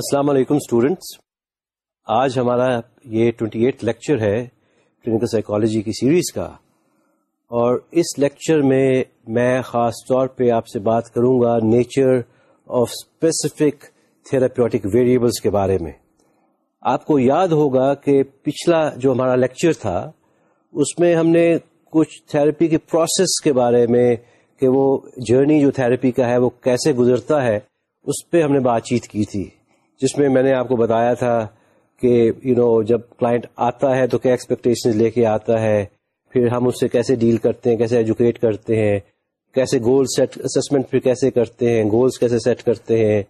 السلام علیکم اسٹوڈینٹس آج ہمارا یہ ٹوینٹی ایٹ لیکچر ہے کلینکل سائیکالوجی کی سیریز کا اور اس لیکچر میں میں خاص طور پہ آپ سے بات کروں گا nature of specific therapeutic variables کے بارے میں۔ آپ کو یاد ہوگا کہ پچھلا جو ہمارا لیکچر تھا، اس میں ہم نے کچھ تھراپی کے پروسیس کے بارے میں کہ وہ جرنی جو تھراپی کا ہے وہ کیسے گزرتا ہے، اس پہ ہم نے بات چیت کی تھی۔ جس میں میں نے آپ کو بتایا تھا کہ یو نو جب کلائنٹ آتا ہے تو کیا ایکسپیکٹیشن لے کے آتا ہے؟ پھر ہم اس سے کیسے ڈیل کرتے ہیں؟ کیسے ایجوکیٹ کرتے ہیں؟ کیسے گول سیٹ اسسمنٹ پھر کیسے کرتے ہیں؟ گولس کیسے سیٹ کرتے ہیں؟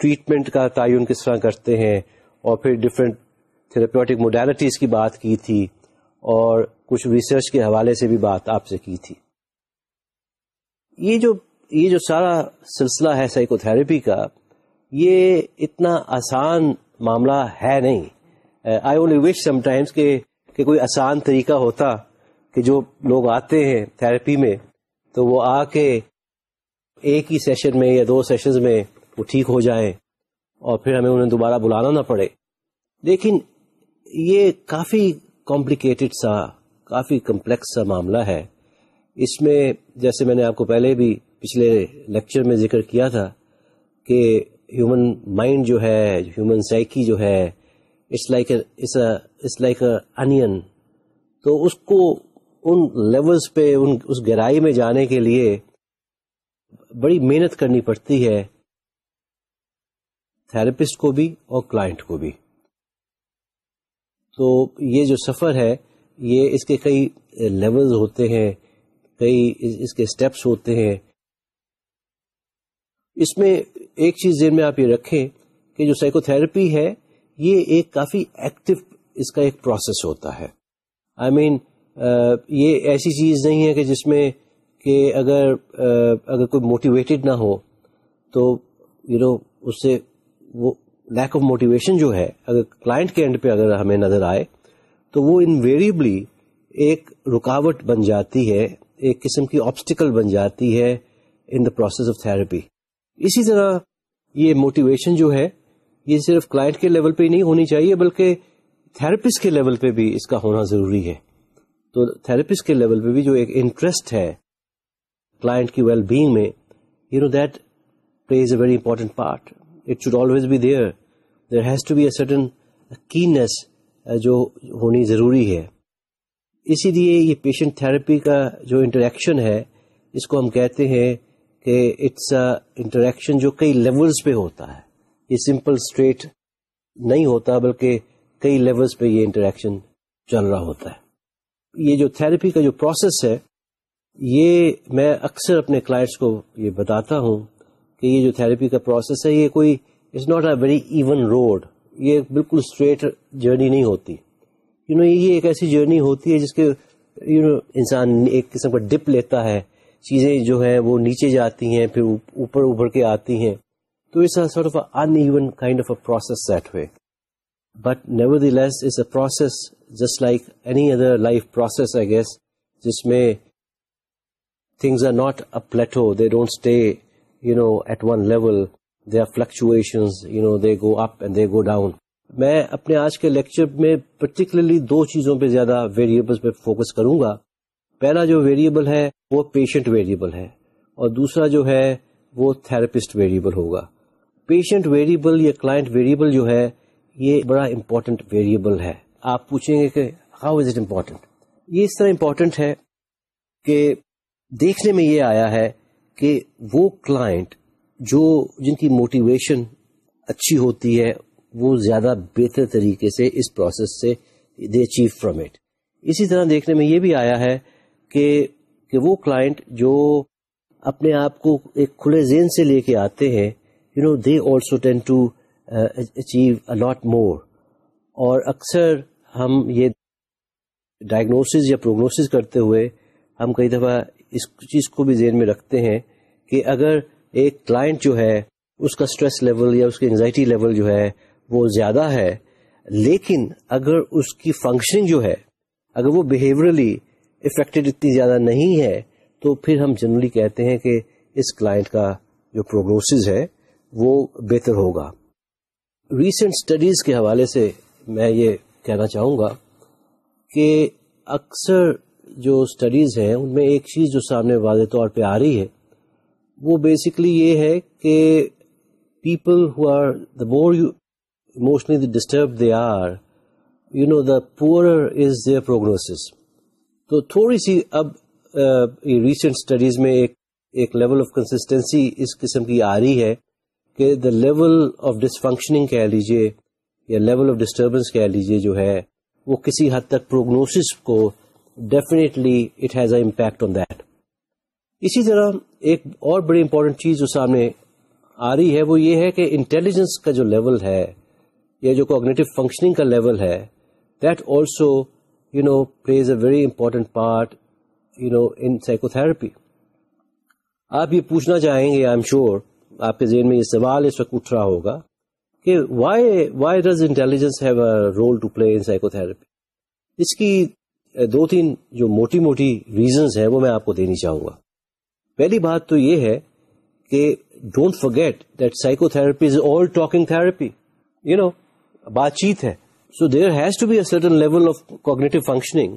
ٹریٹمنٹ کا تعین کس طرح کرتے ہیں؟ اور پھر ڈفرینٹ تھراپیوٹک موڈیلٹیز کی بات کی تھی اور کچھ ریسرچ کے حوالے سے بھی بات آپ سے کی تھی۔ یہ جو یہ جو سارا سلسلہ ہے سائیکو تھراپی کا یہ اتنا آسان معاملہ ہے نہیں۔ I only wish some times کہ کوئی آسان طریقہ ہوتا کہ جو لوگ آتے ہیں تھراپی میں تو وہ آ کے ایک ہی سیشن میں یا دو سیشنز میں وہ ٹھیک ہو جائیں اور پھر ہمیں انہیں دوبارہ بلانا نہ پڑے۔ لیکن یہ کافی کمپلیکیٹڈ سا، کافی کمپلیکس سا معاملہ ہے۔ اس میں جیسے میں نے آپ کو پہلے بھی پچھلے لیکچر میں ذکر کیا تھا کہ ہیومن مائنڈ جو ہے ہیومن سائیکی جو ہے اٹس لائک اٹس لائک انین تو اس کو ان لیولس پہ، ان، اس گہرائی میں جانے کے لیے بڑی محنت کرنی پڑتی ہے تھراپسٹ کو بھی اور کلائنٹ کو بھی. تو یہ جو سفر ہے، یہ اس کے کئی لیولز ہوتے ہیں، کئی اس کے اسٹیپس ہوتے ہیں اس میں ایک چیز ذہن میں آپ یہ رکھیں کہ جو سائیکو تھراپی ہے یہ ایک کافی ایکٹیو اس کا ایک پروسیس ہوتا ہے۔ آئی I مین mean, یہ ایسی چیز نہیں ہے کہ جس میں کہ اگر اگر کوئی موٹیویٹڈ نہ ہو تو یو نو اس سے وہ لیک آف موٹیویشن جو ہے اگر کلائنٹ کے اینڈ پہ اگر ہمیں نظر آئے تو وہ انویریبلی ایک رکاوٹ بن جاتی ہے ایک قسم کی آبسٹیکل بن جاتی ہے in the process of therapy اسی طرح یہ موٹیویشن جو ہے، یہ صرف کلائنٹ کے لیول پہ ہی نہیں ہونی چاہیے، بلکہ تھراپسٹ کے لیول پہ بھی اس کا ہونا ضروری ہے۔ تو تھراپسٹ کے لیول پہ بھی جو ایک انٹرسٹ ہے کلائنٹ کی ویل بینگ میں you know that plays a very important part it should always be there there has to be a sustenance جو ہونی ضروری ہے۔ اسی لیے یہ پیشنٹ تھراپی کا جو انٹریکشن ہے، اس کو ہم کہتے ہیں اٹس انٹریکشن جو کئی لیولز پہ ہوتا ہے۔ یہ سمپل اسٹریٹ نہیں ہوتا بلکہ کئی لیولز پہ یہ انٹریکشن چل رہا ہوتا ہے۔ یہ جو تھراپی کا جو پروسیس ہے یہ میں اکثر اپنے کلائنٹس کو یہ بتاتا ہوں کہ یہ جو تھراپی کا پروسیس ہے یہ کوئی it's not a very even road یہ بالکل اسٹریٹ جرنی نہیں ہوتی۔ یو you نو know, یہ ایک ایسی جرنی ہوتی ہے جس کے یو نو انسان ایک قسم کا ڈپ لیتا ہے۔ چیزیں جو ہیں وہ نیچے جاتی ہیں، پھر اوپر ابھر کے آتی ہیں۔ تو it's sort of uneven kind of a process set ہوئے but nevertheless is a process just like any other life process I guess جس میں things are not a plateau they don't stay you know at one level they are fluctuation you know they go up and they go down میں اپنے آج کے lecture میں particularly دو چیزوں پہ زیادہ ویریبل پہ فوکس کروں گا۔ پہلا جو ویریبل ہے وہ پیشنٹ ویریبل ہے اور دوسرا جو ہے وہ تھراپسٹ ویریبل ہوگا۔ پیشنٹ ویریبل یا کلائنٹ ویریبل جو ہے یہ بڑا امپورٹنٹ ویریبل ہے۔ آپ پوچھیں گے کہ ہاؤ از اٹ امپورٹنٹ یہ اس طرح امپورٹنٹ ہے کہ دیکھنے میں یہ آیا ہے کہ وہ کلائنٹ جو جن کی موٹیویشن اچھی ہوتی ہے، وہ زیادہ بہتر طریقے سے اس پروسیس سے دے اچیو فرام اٹ اسی طرح دیکھنے میں یہ بھی آیا ہے کہ کہ وہ کلائنٹ جو اپنے آپ کو ایک کھلے زین سے لے کے آتے ہیں you know they also tend to achieve a lot more اور اکثر ہم یہ ڈائگنوسز یا پروگنوسز کرتے ہوئے ہم کئی دفعہ اس چیز کو بھی ذہن میں رکھتے ہیں کہ اگر ایک کلائنٹ جو ہے، اس کا اسٹریس لیول یا اس کی انگزائٹی لیول جو ہے، وہ زیادہ ہے، لیکن اگر اس کی فنکشننگ جو ہے، اگر وہ بہیورلی افیکٹڈ اتنی زیادہ نہیں ہے، تو پھر ہم جنرلی کہتے ہیں کہ اس کلائنٹ کا جو پروگنوسز ہے، وہ بہتر ہوگا۔ ریسنٹ اسٹڈیز کے حوالے سے میں یہ کہنا چاہوں گا کہ اکثر جو اسٹڈیز ہیں، ان میں ایک چیز جو سامنے واضح طور پہ آ رہی ہے، وہ بیسکلی یہ ہے کہ people who are the more emotionally disturbed they are you know the poor is their prognosis تو تھوڑی سی اب ریسنٹ اسٹڈیز میں ایک ایک لیول آف کنسٹینسی اس قسم کی آ رہی ہے کہ دا لیول آف ڈسفنکشننگ کہہ لیجیے یا لیول آف ڈسٹربینس کہہ لیجیے جو ہے، وہ کسی حد تک پروگنوسس کو definitely it has a impact on that اسی طرح ایک اور بڑی امپورٹنٹ چیز جو سامنے آ رہی ہے، وہ یہ ہے کہ انٹیلیجنس کا جو لیول ہے یا جو کوگنیٹو فنکشننگ کا لیول ہے that also you know plays a very important part you know in psychotherapy آپ یہ پوچھنا چاہیں گے آئی ایم شیور آپ کے ذہن میں یہ سوال اس وقت اٹھ رہا ہوگا کہ why why does intelligence have a role to play in psychotherapy اس کی eh, دو تین جو موٹی موٹی ریزنز ہیں وہ میں آپ کو دینی چاہوں گا۔ پہلی بات تو یہ ہے کہ don't forget that psychotherapy is all talking therapy you know بات چیت ہے۔ So there has to be a certain level of cognitive functioning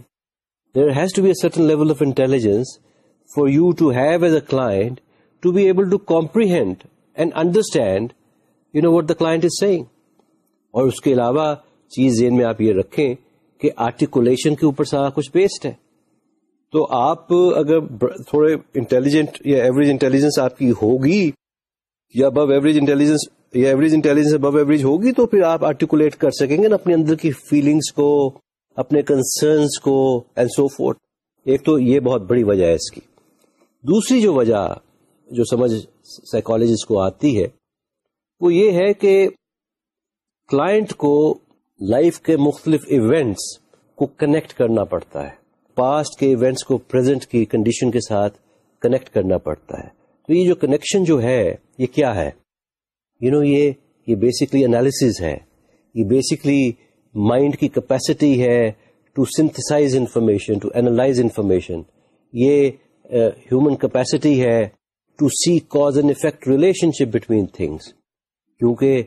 there has to be a certain level of intelligence for you to have as a client to be able to comprehend and understand you know what the client is saying اور اس کے علاوہ چیز ذہن میں آپ یہ رکھیں کہ آرٹیکولیشن کے اوپر سارا کچھ بیسڈ ہے۔ تو آپ اگر تھوڑے انٹیلیجنٹ یا ایوریج انٹیلیجنس آپ کی ہوگی یا ابو ایوریج انٹیلیجنس یا ایوریج انٹیلیجنس ابو ایوریج ہوگی تو پھر آپ آرٹیکولیٹ کر سکیں گے نا اپنے اندر کی فیلنگس کو، اپنے کنسرنس کو اینڈ سو فورٹ ایک تو یہ بہت بڑی وجہ ہے اس کی. دوسری جو وجہ جو سمجھ سائیکالوجسٹ کو آتی ہے، وہ یہ ہے کہ کلائنٹ کو لائف کے مختلف ایونٹس کو کنیکٹ کرنا پڑتا ہے. پاسٹ کے ایونٹس کو پرزینٹ کی کنڈیشن کے ساتھ کنیکٹ کرنا پڑتا ہے. تو یہ جو کنیکشن جو ہے، یہ کیا ہے؟ یو نو یہ یہ بیسکلی انالیس ہے. یہ بیسکلی مائنڈ کی کیپیسٹی ہے to synthesise information to analyse information یہ ہیومن uh, کیپیسٹی ہے to see cause and effect relationship between things کیونکہ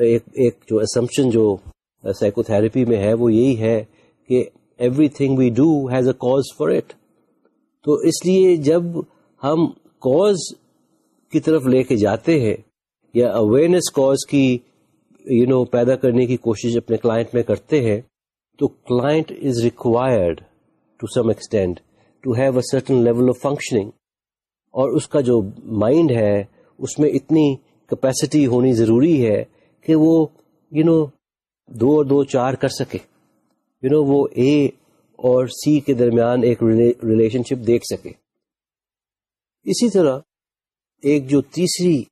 ایک ایک جو اسمپشن جو uh, سائیکو تھراپی میں ہے وہ یہی ہے کہ everything we do has a cause for it تو اس لیے جب ہم کاز کی طرف لے کے جاتے ہیں یا اویئرنیس کاز کی یو you نو know, پیدا کرنے کی کوشش اپنے کلائنٹ میں کرتے ہیں تو client is required to some extent to have a certain level of functioning اور اس کا جو مائنڈ ہے اس میں اتنی کیپیسٹی ہونی ضروری ہے کہ وہ یو you نو know, دو اور دو چار کر سکے۔ یو you نو know, وہ اے اور سی کے درمیان ایک ریلیشن شپ دیکھ سکے۔ اسی طرح ایک جو تیسری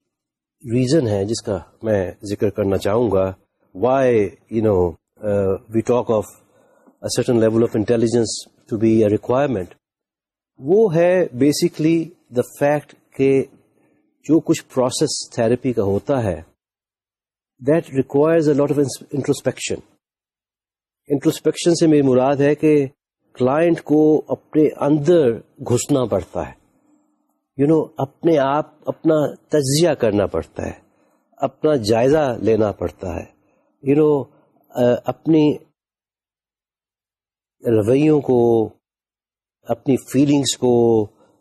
ریزن ہے جس کا میں ذکر کرنا چاہوں گا why you know we talk of certain level of intelligence to be a requirement وہ ہے بیسکلی دا فیکٹ کہ جو کچھ پروسیس تھراپی کا ہوتا ہے that requires a lot of introspection introspection سے میری مراد ہے کہ کلائنٹ کو اپنے اندر گھسنا پڑتا ہے۔ یو نو، اپنے آپ اپنا تجزیہ کرنا پڑتا ہے، اپنا جائزہ لینا پڑتا ہے۔ یو نو اپنی رویوں کو، اپنی فیلنگس کو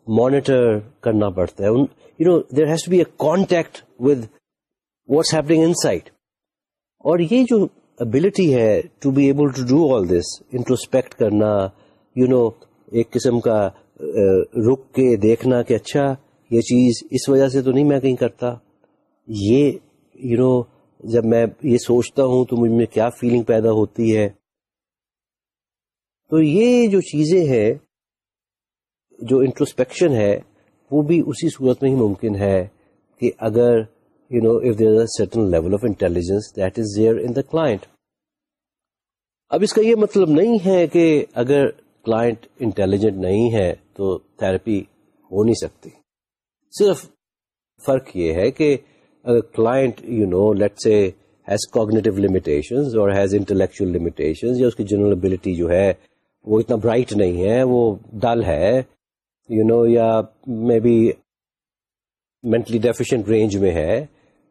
مانیٹر کرنا پڑتا ہے۔ You know there has to be a contact with what's happening inside اور یہ جو ابلٹی ہے to be able to do all this introspect کرنا، یو نو، ایک قسم کا رک کے دیکھنا کہ اچھا یہ چیز اس وجہ سے تو نہیں میں کہیں کرتا۔ یہ یو نو جب میں یہ سوچتا ہوں تو مجھ میں کیا فیلنگ پیدا ہوتی ہے۔ تو یہ جو چیزیں ہیں، جو انٹروسپیکشن ہے، وہ بھی اسی صورت میں ہی ممکن ہے کہ اگر you know if there a certain level of intelligence that is there in the client اب اس کا یہ مطلب نہیں ہے کہ اگر کلائنٹ انٹیلیجنٹ نہیں ہے تو تھراپی ہو نہیں سکتی۔ صرف فرق یہ ہے کہ اگر client you know let's say has cognitive limitation اور ہیز انٹلیکچل لمیٹیشن یا اس کی جنرل ابلٹی جو ہے وہ اتنا برائٹ نہیں ہے، وہ ڈل ہے یو نو یا maybe mentally deficient range میں ہے،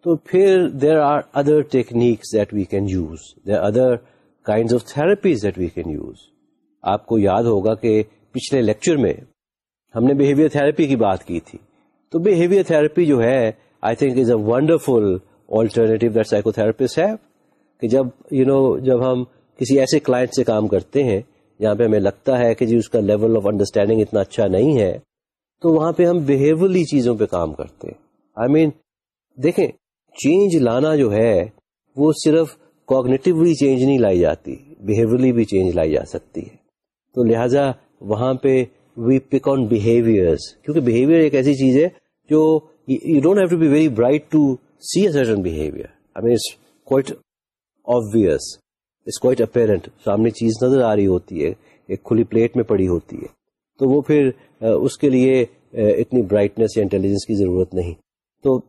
تو پھر there are other techniques that we can use there other kind of therapies that we can use آپ کو یاد ہوگا کہ پچھلے لیکچر میں ہم نے بہیویئر تھراپی کی بات کی تھی۔ تو بہیویئر تھراپی جو ہے I think is a wonderful alternative that psycho therapist ہے کہ جب یو you نو know, جب ہم کسی ایسے کلائنٹ سے کام کرتے ہیں جہاں پہ ہمیں لگتا ہے کہ جی اس کا لیول آف انڈرسٹینڈنگ اتنا اچھا نہیں ہے تو وہاں پہ ہم بہیورلی چیزوں پہ کام کرتے ہیں۔ آئی I مین mean, دیکھیں چینج لانا جو ہے وہ صرف کوگنیٹولی چینج نہیں لائی جاتی بہیورلی بھی چینج لائی جا سکتی ہے۔ تو لہذا وہاں پہ وی پک آن بہیویئر کیونکہ بہیویئر ایک ایسی چیز ہے جو you don't have to be very bright to see a certain behaviour I mean it's quite obvious it's quite apparent سامنے چیز نظر آ رہی ہوتی ہے، ایک کھلی پلیٹ میں پڑی ہوتی ہے۔ تو وہ پھر اس کے لیے اتنی برائٹنس یا انٹیلیجنس کی ضرورت نہیں۔ تو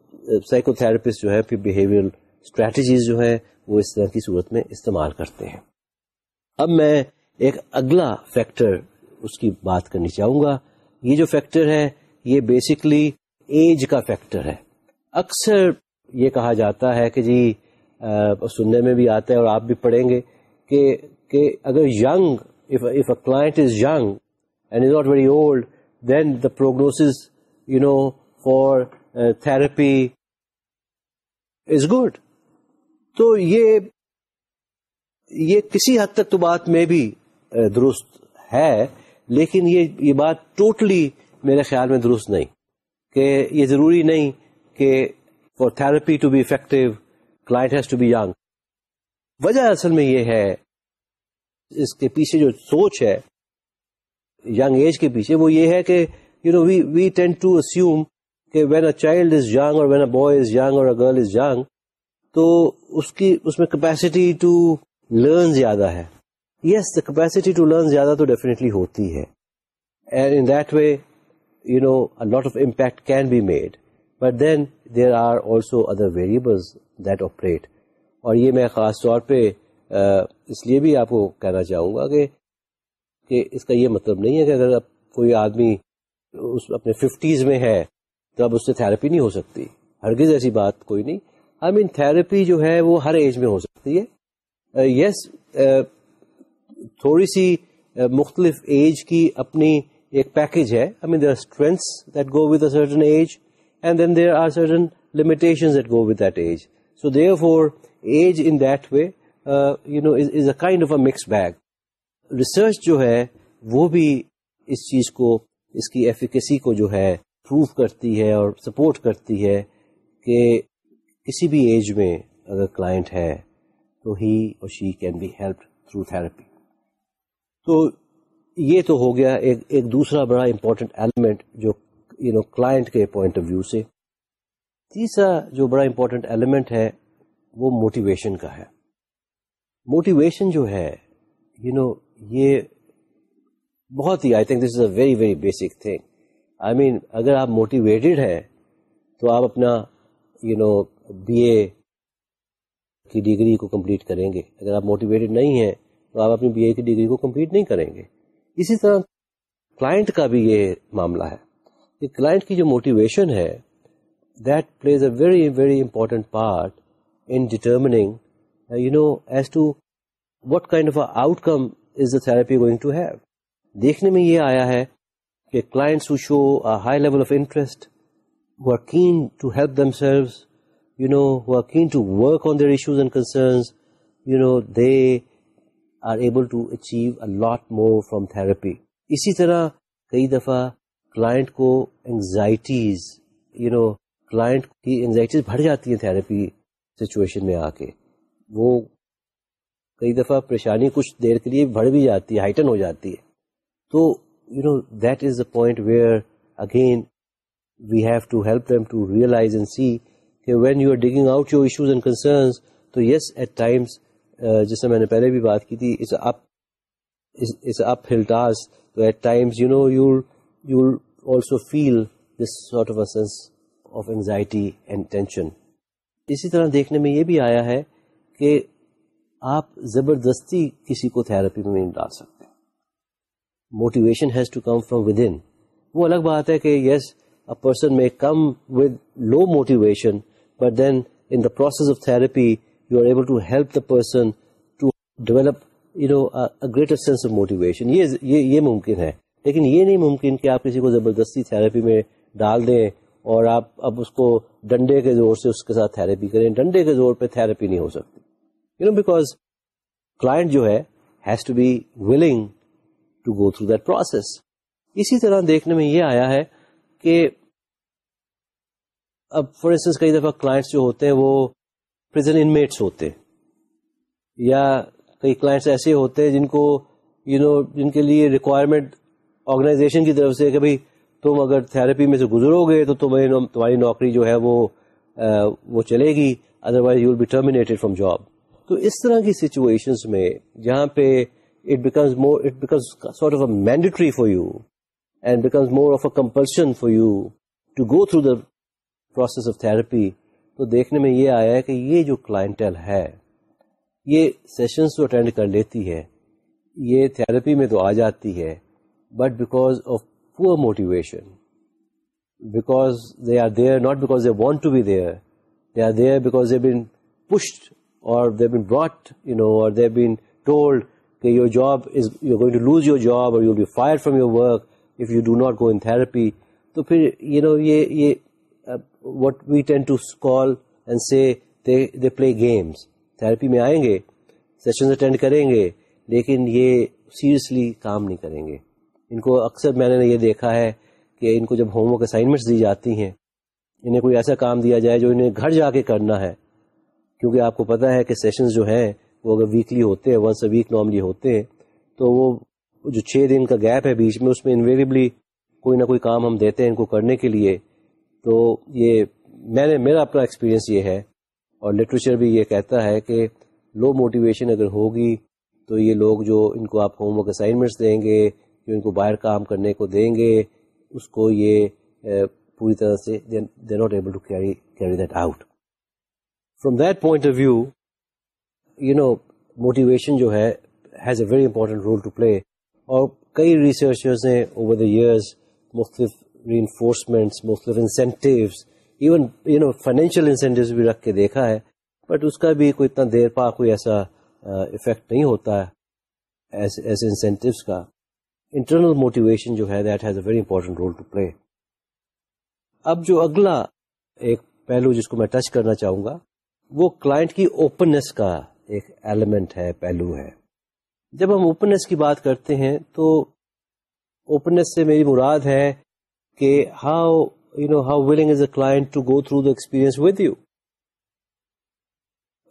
سائیکو تھراپسٹ جو ہے، پھر بہیویئر اسٹریٹجیز جو ہے وہ اس طرح کی صورت میں استعمال کرتے ہیں۔ اب میں ایک اگلا فیکٹر اس کی بات کرنی چاہوں گا۔ یہ جو فیکٹر ہے، یہ بیسکلی ایج کا فیکٹر ہے۔ اکثر یہ کہا جاتا ہے کہ جی سننے میں بھی آتا ہے اور آپ بھی پڑھیں گے کہ کہ اگر young if a client is young and is not very old then the prognosis you know for therapy is good تو یہ یہ کسی حد تک تو بات میں بھی درست ہے۔ لیکن یہ یہ بات ٹوٹلی میرے خیال میں درست نہیں کہ یہ ضروری نہیں کہ for therapy to be effective client has to be young وجہ اصل میں یہ ہے، اس کے پیچھے جو سوچ ہے یگ ایج کے پیچھے، وہ یہ ہے کہ you know we we tend to assume کہ when a child is young اور when a boy is young اور اے گرل از یگ تو اس کی، اس میں کیپیسٹی ٹو لرن زیادہ ہے۔ Yes the capacity to learn زیادہ تو ڈیفینیٹلی ہوتی ہے and in that way you know lot of impact can be made but then there are also other variables that operate اور یہ میں خاص طور پہ اس لیے بھی آپ کو کہنا چاہوں گا کہ کہ اس کا یہ مطلب نہیں ہے کہ اگر اب کوئی آدمی اس اپنے ففٹیز میں ہے تو اب اس سے تھراپی نہیں ہو سکتی۔ ہرگز ایسی بات کوئی نہیں۔ آئی مین تھراپی جو ہے وہ ہر ایج میں ہو سکتی ہے۔ یس uh, yes, uh, تھوڑی سی مختلف ایج کی اپنی ایک پیکج ہے۔ I mean there are strengths that go with a certain age and then there are certain limitation that go with that age so therefore age in that way you know is a kind of a mix bag research جو ہے، وہ بھی اس چیز کو، اس کی efficacy کو جو ہے پروو کرتی ہے اور سپورٹ کرتی ہے کہ کسی بھی ایج میں اگر کلائنٹ ہے، تو ہی اور she can be help through therapy تو یہ تو ہو گیا ایک ایک دوسرا بڑا امپورٹنٹ ایلیمنٹ جو یو نو کلائنٹ کے پوائنٹ آف ویو سے۔ تیسرا جو بڑا امپورٹنٹ ایلیمنٹ ہے، وہ موٹیویشن کا ہے۔ موٹیویشن جو ہے یو نو یہ بہت ہی I think this is a very very basic thing I mean اگر آپ موٹیویٹیڈ ہیں، تو آپ اپنا یو نو بی اے کی ڈگری کو کمپلیٹ کریں گے۔ اگر آپ موٹیویٹڈ نہیں ہیں تو آپ اپنی بی اے کی ڈگری کو کمپلیٹ نہیں کریں گے۔ اسی طرح کلائنٹ کا بھی یہ معاملہ ہے کہ کلائنٹ کی جو موٹیویشن ہے that plays a very very important part in determining you know as to what kind of outcome is the therapy going to have دیکھنے میں یہ آیا ہے کہ clients who show high level of interest who are keen to help themselves, you know, who are keen to work on their issues and concerns, you know, they are able to achieve a lot more from therapy. اسی طرح کئی دفعہ client کو anxieties you know client کی anxieties بڑھ جاتی ہیں therapy situation میں آ کے وہ کئی دفعہ پریشانی کچھ دیر کے لیے بڑھ بھی جاتی ہے ہائٹن ہو جاتی ہے تو you know that is the point where again we have to help them to realise and see کہ when you are digging out your issues and concerns تو یس ایٹ ٹائمس جیسے میں نے پہلے بھی بات کی تھی اپ ہل ٹاس تو at times you know you you also feel this sort of sense of anxiety and tension اسی طرح دیکھنے میں یہ بھی آیا ہے کہ آپ زبردستی کسی کو تھراپی میں نہیں ڈال سکتے۔ Motivation has to come from within وہ الگ بات ہے کہ یس اے پرسن میں come with low motivation but then in the process of therapy, you are able to help the person to develop, you know, a greater sense of یہ ممکن ہے. لیکن یہ نہیں ممکن کہ آپ کسی کو زبردستی تھراپی میں ڈال دیں اور آپ اب اس کو ڈنڈے کے زور سے اس کے ساتھ تھراپی کریں. ڈنڈے کے زور پہ تھراپی نہیں ہو سکتی. یو نو بیکاز کلائنٹ جو ہے has to be willing to go through that process اسی طرح دیکھنے میں یہ آیا ہے کہ اب فار انسٹنس کئی دفعہ کلائنٹس جو ہوتے ہیں وہ پرزن انمیٹس ہوتے ہیں۔ یا کئی کلائنٹس ایسے ہوتے ہیں جن کو یو you نو know, جن کے لیے ریکوائرمنٹ آرگنائزیشن کی طرف سے کہ بھائی تم اگر تھراپی میں سے گزرو گے تو تمہیں تمہاری نوکری جو ہے وہ وہ چلے گی otherwise you will be terminated from job تو اس طرح کی سچویشن میں جہاں پہ it becomes more it becomes sort of a mandatory for you and becomes more of a compulsion for you to go through the process of therapy تو دیکھنے میں یہ آیا ہے کہ یہ جو کلائنٹل ہے، یہ سیشنس تو اٹینڈ کر لیتی ہے، یہ تھراپی میں تو آ جاتی ہے but because of poor motivation because they are there not because they want to be there they are there because they been pushed or they been brought you know or they been told کہ your job is you going to lose your job or you be fire from your work if you do not go in therapy تو پھر you know یہ what we tend to call and سے they play games therapy میں آئیں گے session attend کریں گے، لیکن یہ سیریسلی کام نہیں کریں گے. ان کو اکثر میں نے یہ دیکھا ہے کہ ان کو جب ہوم ورک اسائنمنٹس دی جاتی ہیں، انہیں کوئی ایسا کام دیا جائے جو انہیں گھر جا کے کرنا ہے. کیونکہ آپ کو پتا ہے کہ سیشنز جو ہیں، وہ اگر ویکلی ہوتے ہیں ونس اے ویک نارملی ہوتے ہیں، تو وہ جو چھ دن کا گیپ ہے بیچ میں، اس میں انویریبلی کوئی نہ کوئی کام ہم دیتے ہیں ان کو کرنے کے لیے. تو یہ میں نے میرا اپنا ایکسپیرینس یہ ہے اور لٹریچر بھی یہ کہتا ہے کہ لو موٹیویشن اگر ہوگی تو یہ لوگ جو ان کو آپ ہوم ورک اسائنمنٹس دیں گے، جو ان کو باہر کام کرنے کو دیں گے، اس کو یہ پوری طرح سے they not able to carry carry that out from that point of view you know motivation جو ہے has a very important role to play اور کئی ریسرچرز نے اوور دا ایئرز مختلف ری انفورسمنٹس مختلف incentives even you know financial incentives بھی رکھ کے دیکھا ہے بٹ اس کا بھی کوئی اتنا دیر پا کوئی ایسا افیکٹ نہیں ہوتا ہے ایسے انسینٹیوز کا۔ انٹرنل موٹیویشن جو ہے that has a very important role to play اب جو اگلا ایک پہلو جس کو میں ٹچ کرنا چاہوں گا، وہ کلائنٹ کی اوپننیس کا ایک ایلیمنٹ ہے، پہلو ہے۔ جب ہم اوپننیس کی بات کرتے ہیں، تو اوپننیس سے میری مراد ہے کہ how you know how willing is a client to go through the experience with you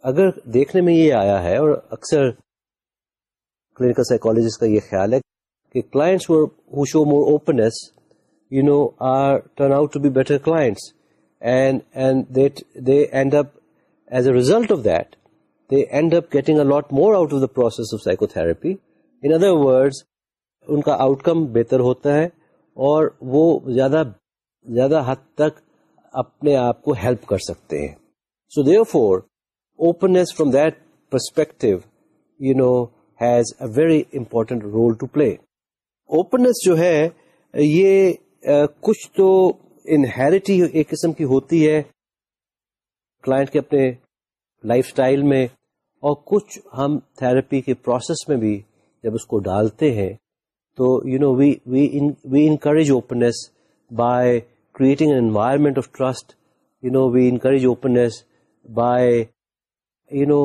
اگر دیکھنے میں یہ آیا ہے اور اکثر کلینکل سائیکولوجسٹ کا یہ خیال ہے کہ clients who show more openness you know are turn out to be better clients and and they end up as a result of that they end up getting a lot more out of the process of psychotherapy in other words ان کا out کم بہتر ہوتا ہے اور وہ زیادہ زیادہ حد تک اپنے آپ کو ہیلپ کر سکتے ہیں۔ So they've for openness from that perspective you know has a very important role to play openness جو ہے، یہ کچھ تو انہیریٹی ایک قسم کی ہوتی ہے کلائنٹ کے اپنے لائف سٹائل میں اور کچھ ہم تھراپی کے پروسیس میں بھی جب اس کو ڈالتے ہیں تو you know we encourage openness by creating an environment of trust you know we encourage openness by you know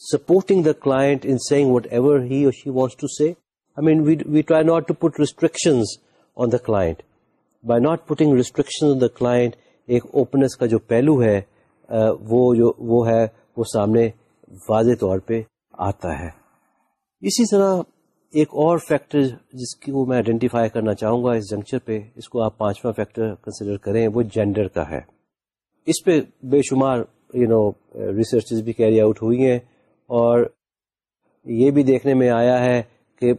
supporting the client in seeing whatever he or she wants to see I mean, we, we try not to put restrictions on the client. By not putting restrictions on the client, ایک openness کا جو پہلو ہے وہ جو وہ ہے وہ سامنے واضح طور پہ آتا ہے۔ اسی طرح ایک اور فیکٹر جس کی وہ میں آئیڈینٹیفائی کرنا چاہوں گا اس جنکچر پہ، اس کو آپ پانچواں فیکٹر کنسیڈر کریں، وہ جینڈر کا ہے۔ اس پہ بے شمار یو نو ریسرچ بھی کیری آؤٹ ہوئی ہیں اور یہ بھی دیکھنے میں آیا ہے کہ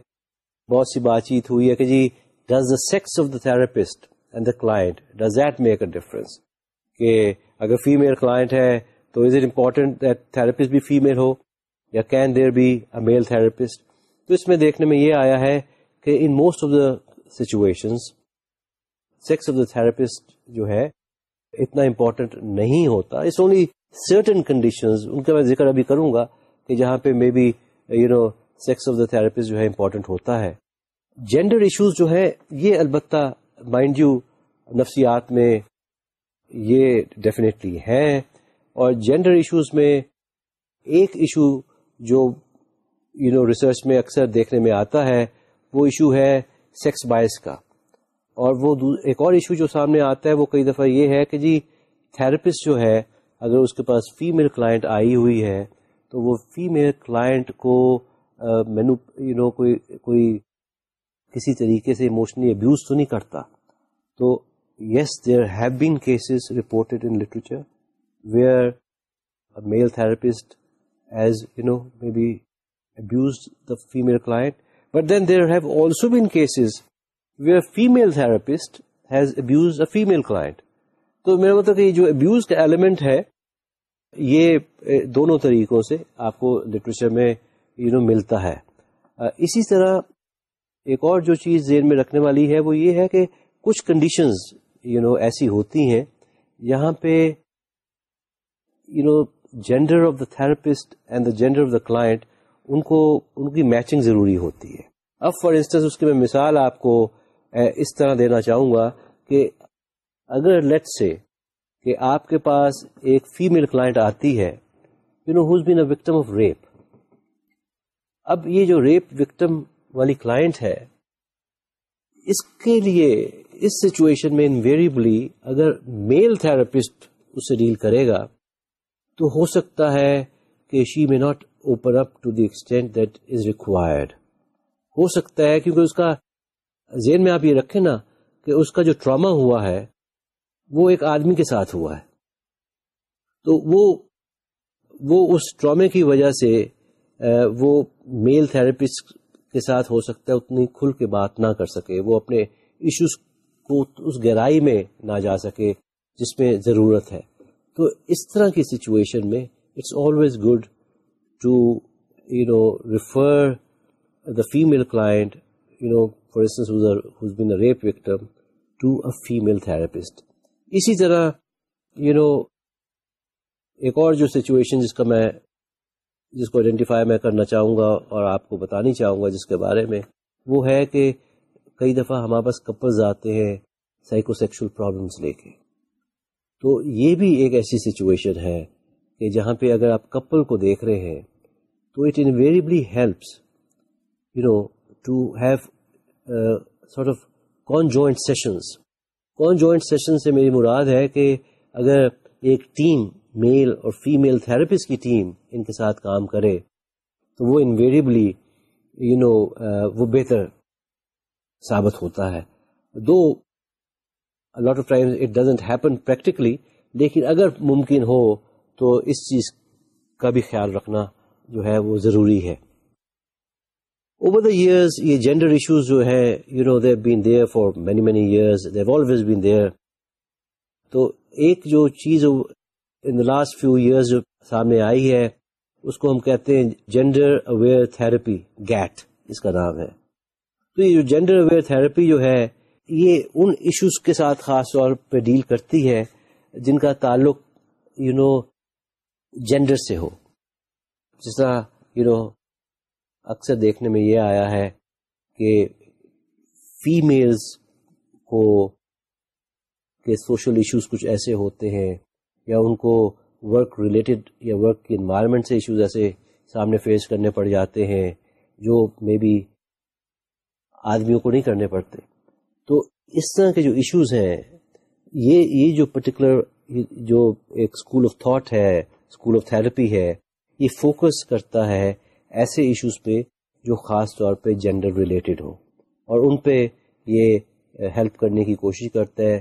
بہت سی بات چیت ہوئی ہے کہ جی does the sex of the therapist and the client does that make a difference کہ اگر فیمل کلائنٹ ہے، تو is it important that therapist بھی فیمل ہو؟ یا can there be a male therapist تو اس میں دیکھنے میں یہ آیا ہے کہ in most of the situation sex of the therapist جو ہے، اتنا امپورٹنٹ نہیں ہوتا. اٹس اونلی سرٹن کنڈیشنز ان کا میں ذکر ابھی کروں گا کہ جہاں پہ maybe you know sex of the therapist جو ہے امپورٹنٹ ہوتا ہے. جینڈر ایشوز جو ہے، یہ البتہ مائنڈ یو نفسیات میں یہ ڈیفینیٹلی ہے اور جینڈر ایشوز میں ایک ایشو جو یو نو ریسرچ میں اکثر دیکھنے میں آتا ہے، وہ ایشو ہے سیکس بائس کا۔ اور وہ ایک اور ایشو جو سامنے آتا ہے، وہ کئی دفعہ یہ ہے کہ جی تھراپسٹ جو ہے، اگر اس کے پاس فیمل کلائنٹ آئی ہوئی ہے، تو وہ فیمل کلائنٹ کو مینو یو نو کوئی کوئی کسی طریقے سے ایموشنلی ابیوز تو نہیں کرتا۔ تو yes there have been cases reported in literature where male therapist has you know maybe abuse the female client but then there have also been cases where female therapist has abuse a female client تو میرا مطلب کہ جو abuse کا element ہے، یہ دونوں طریقوں سے آپ کو لٹریچر میں یو نو ملتا ہے۔ اسی طرح ایک اور جو چیز ذہن میں رکھنے والی ہے، وہ یہ ہے کہ کچھ کنڈیشنز یو نو ایسی ہوتی ہیں۔ یہاں پہ you know gender of the therapist and the gender of the client ان کو ان کی میچنگ ضروری ہوتی ہے۔ اب فار انسٹنس اس کی میں مثال آپ کو اس طرح دینا چاہوں گا کہ اگر لیٹ سے کہ آپ کے پاس ایک فیمل کلائنٹ آتی ہے you know who's been a victim of rape اب یہ جو ریپ وکٹم والی کلائنٹ ہے، اس کے لیے، اس سچویشن میں انویریبلی اگر میل تھراپسٹ اس سے ڈیل کرے گا، تو ہو سکتا ہے کہ شی میں not open up to the extent that is required. ہو سکتا ہے کیونکہ اس کا ذہن میں آپ یہ رکھیں نا کہ اس کا جو ٹراما ہوا ہے، وہ ایک آدمی کے ساتھ ہوا ہے۔ تو وہ وہ اس ٹرامے کی وجہ سے وہ میل تھراپسٹ کے ساتھ ہو سکتا ہے، اتنی کھل کے بات نہ کر سکے، وہ اپنے ایشوز کو اس گہرائی میں نہ جا سکے جس میں ضرورت ہے۔ تو اس طرح کی سچویشن میں it's always good to you know refer the female client you know for instance been a rape victim to a female therapist اسی طرح یو نو ایک اور جو سچویشن جس کا میں، جس کو آئیڈینٹیفائی میں کرنا چاہوں گا اور آپ کو بتانی چاہوں گا جس کے بارے میں، وہ ہے کہ کئی دفعہ ہمارے پاس کپلز آتے ہیں سائیکو سیکشل پرابلمس لے کے. تو یہ بھی ایک ایسی سچویشن ہے کہ جہاں پہ اگر آپ کپل کو دیکھ رہے ہیں تو it invariably helps you know to have sort of conjoint sessions conjoint session سے میری مراد ہے کہ اگر ایک ٹیم میل اور فیمیل تھراپسٹ کی ٹیم ان کے ساتھ کام کرے، تو وہ انویریبلی یو نو وہ بہتر ثابت ہوتا ہے۔ Though lot of time it doesn't happen practically لیکن اگر ممکن ہو تو اس چیز کا بھی خیال رکھنا جو ہے وہ ضروری ہے۔ اوور دا ایئرز یہ جینڈر ایشوز جو ہے you know they've been there for many many years they've always been there تو ایک جو چیز in the last few years جو سامنے آئی ہے، اس کو ہم کہتے ہیں جینڈر اویئر تھراپی گیٹ اس کا نام ہے۔ تو یہ جو جینڈر اویئر تھراپی جو ہے، یہ ان ایشوز کے ساتھ خاص طور پہ ڈیل کرتی ہے جن کا تعلق یو نو جینڈر سے ہو۔ جس طرح یو نو اکثر دیکھنے میں یہ آیا ہے کہ فیمیلز کو کے سوشل ایشوز کچھ ایسے ہوتے ہیں یا ان کو ورک ریلیٹڈ یا ورک کی انوائرمنٹ سے ایشوز ایسے سامنے فیس کرنے پڑ جاتے ہیں جو مے بی آدمیوں کو نہیں کرنے پڑتے۔ تو اس طرح کے جو ایشوز ہیں، یہ یہ جو پرٹیکولر جو ایک اسکول آف تھاٹ ہے اسکول آف تھراپی ہے یہ فوکس کرتا ہے ایسے ایشوز پہ جو خاص طور پہ جینڈر ریلیٹڈ ہو اور ان پہ یہ ہیلپ کرنے کی کوشش کرتا ہے